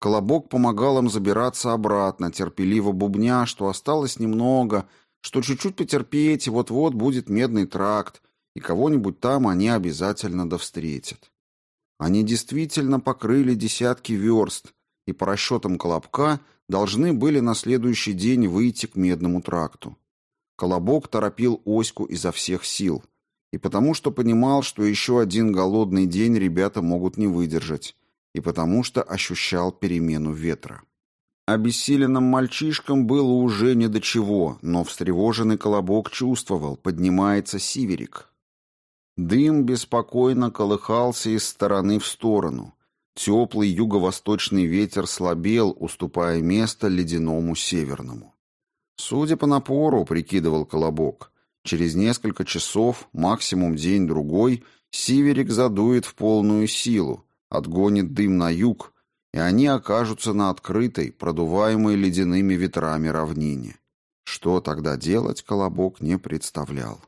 Колобок помогал им забираться обратно, терпеливо бубня, что осталось немного, что чуть-чуть потерпеть, и вот-вот будет медный тракт, и кого-нибудь там они обязательно довстретят. Они действительно покрыли десятки верст и по расчетам Колобка должны были на следующий день выйти к Медному тракту. Колобок торопил Оську изо всех сил, и потому что понимал, что еще один голодный день ребята могут не выдержать, и потому что ощущал перемену ветра. Обессиленным мальчишкам было уже не до чего, но встревоженный Колобок чувствовал, поднимается сиверик, Дым беспокойно колыхался из стороны в сторону. Теплый юго-восточный ветер слабел, уступая место ледяному северному. Судя по напору, прикидывал Колобок, через несколько часов, максимум день-другой, сиверик задует в полную силу, отгонит дым на юг, и они окажутся на открытой, продуваемой ледяными ветрами равнине. Что тогда делать, Колобок не представлял.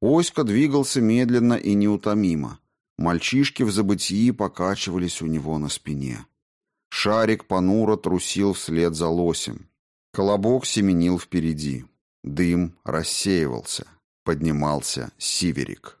Оська двигался медленно и неутомимо. Мальчишки в забытии покачивались у него на спине. Шарик понуро трусил вслед за лосем. Колобок семенил впереди. Дым рассеивался. Поднимался сиверик.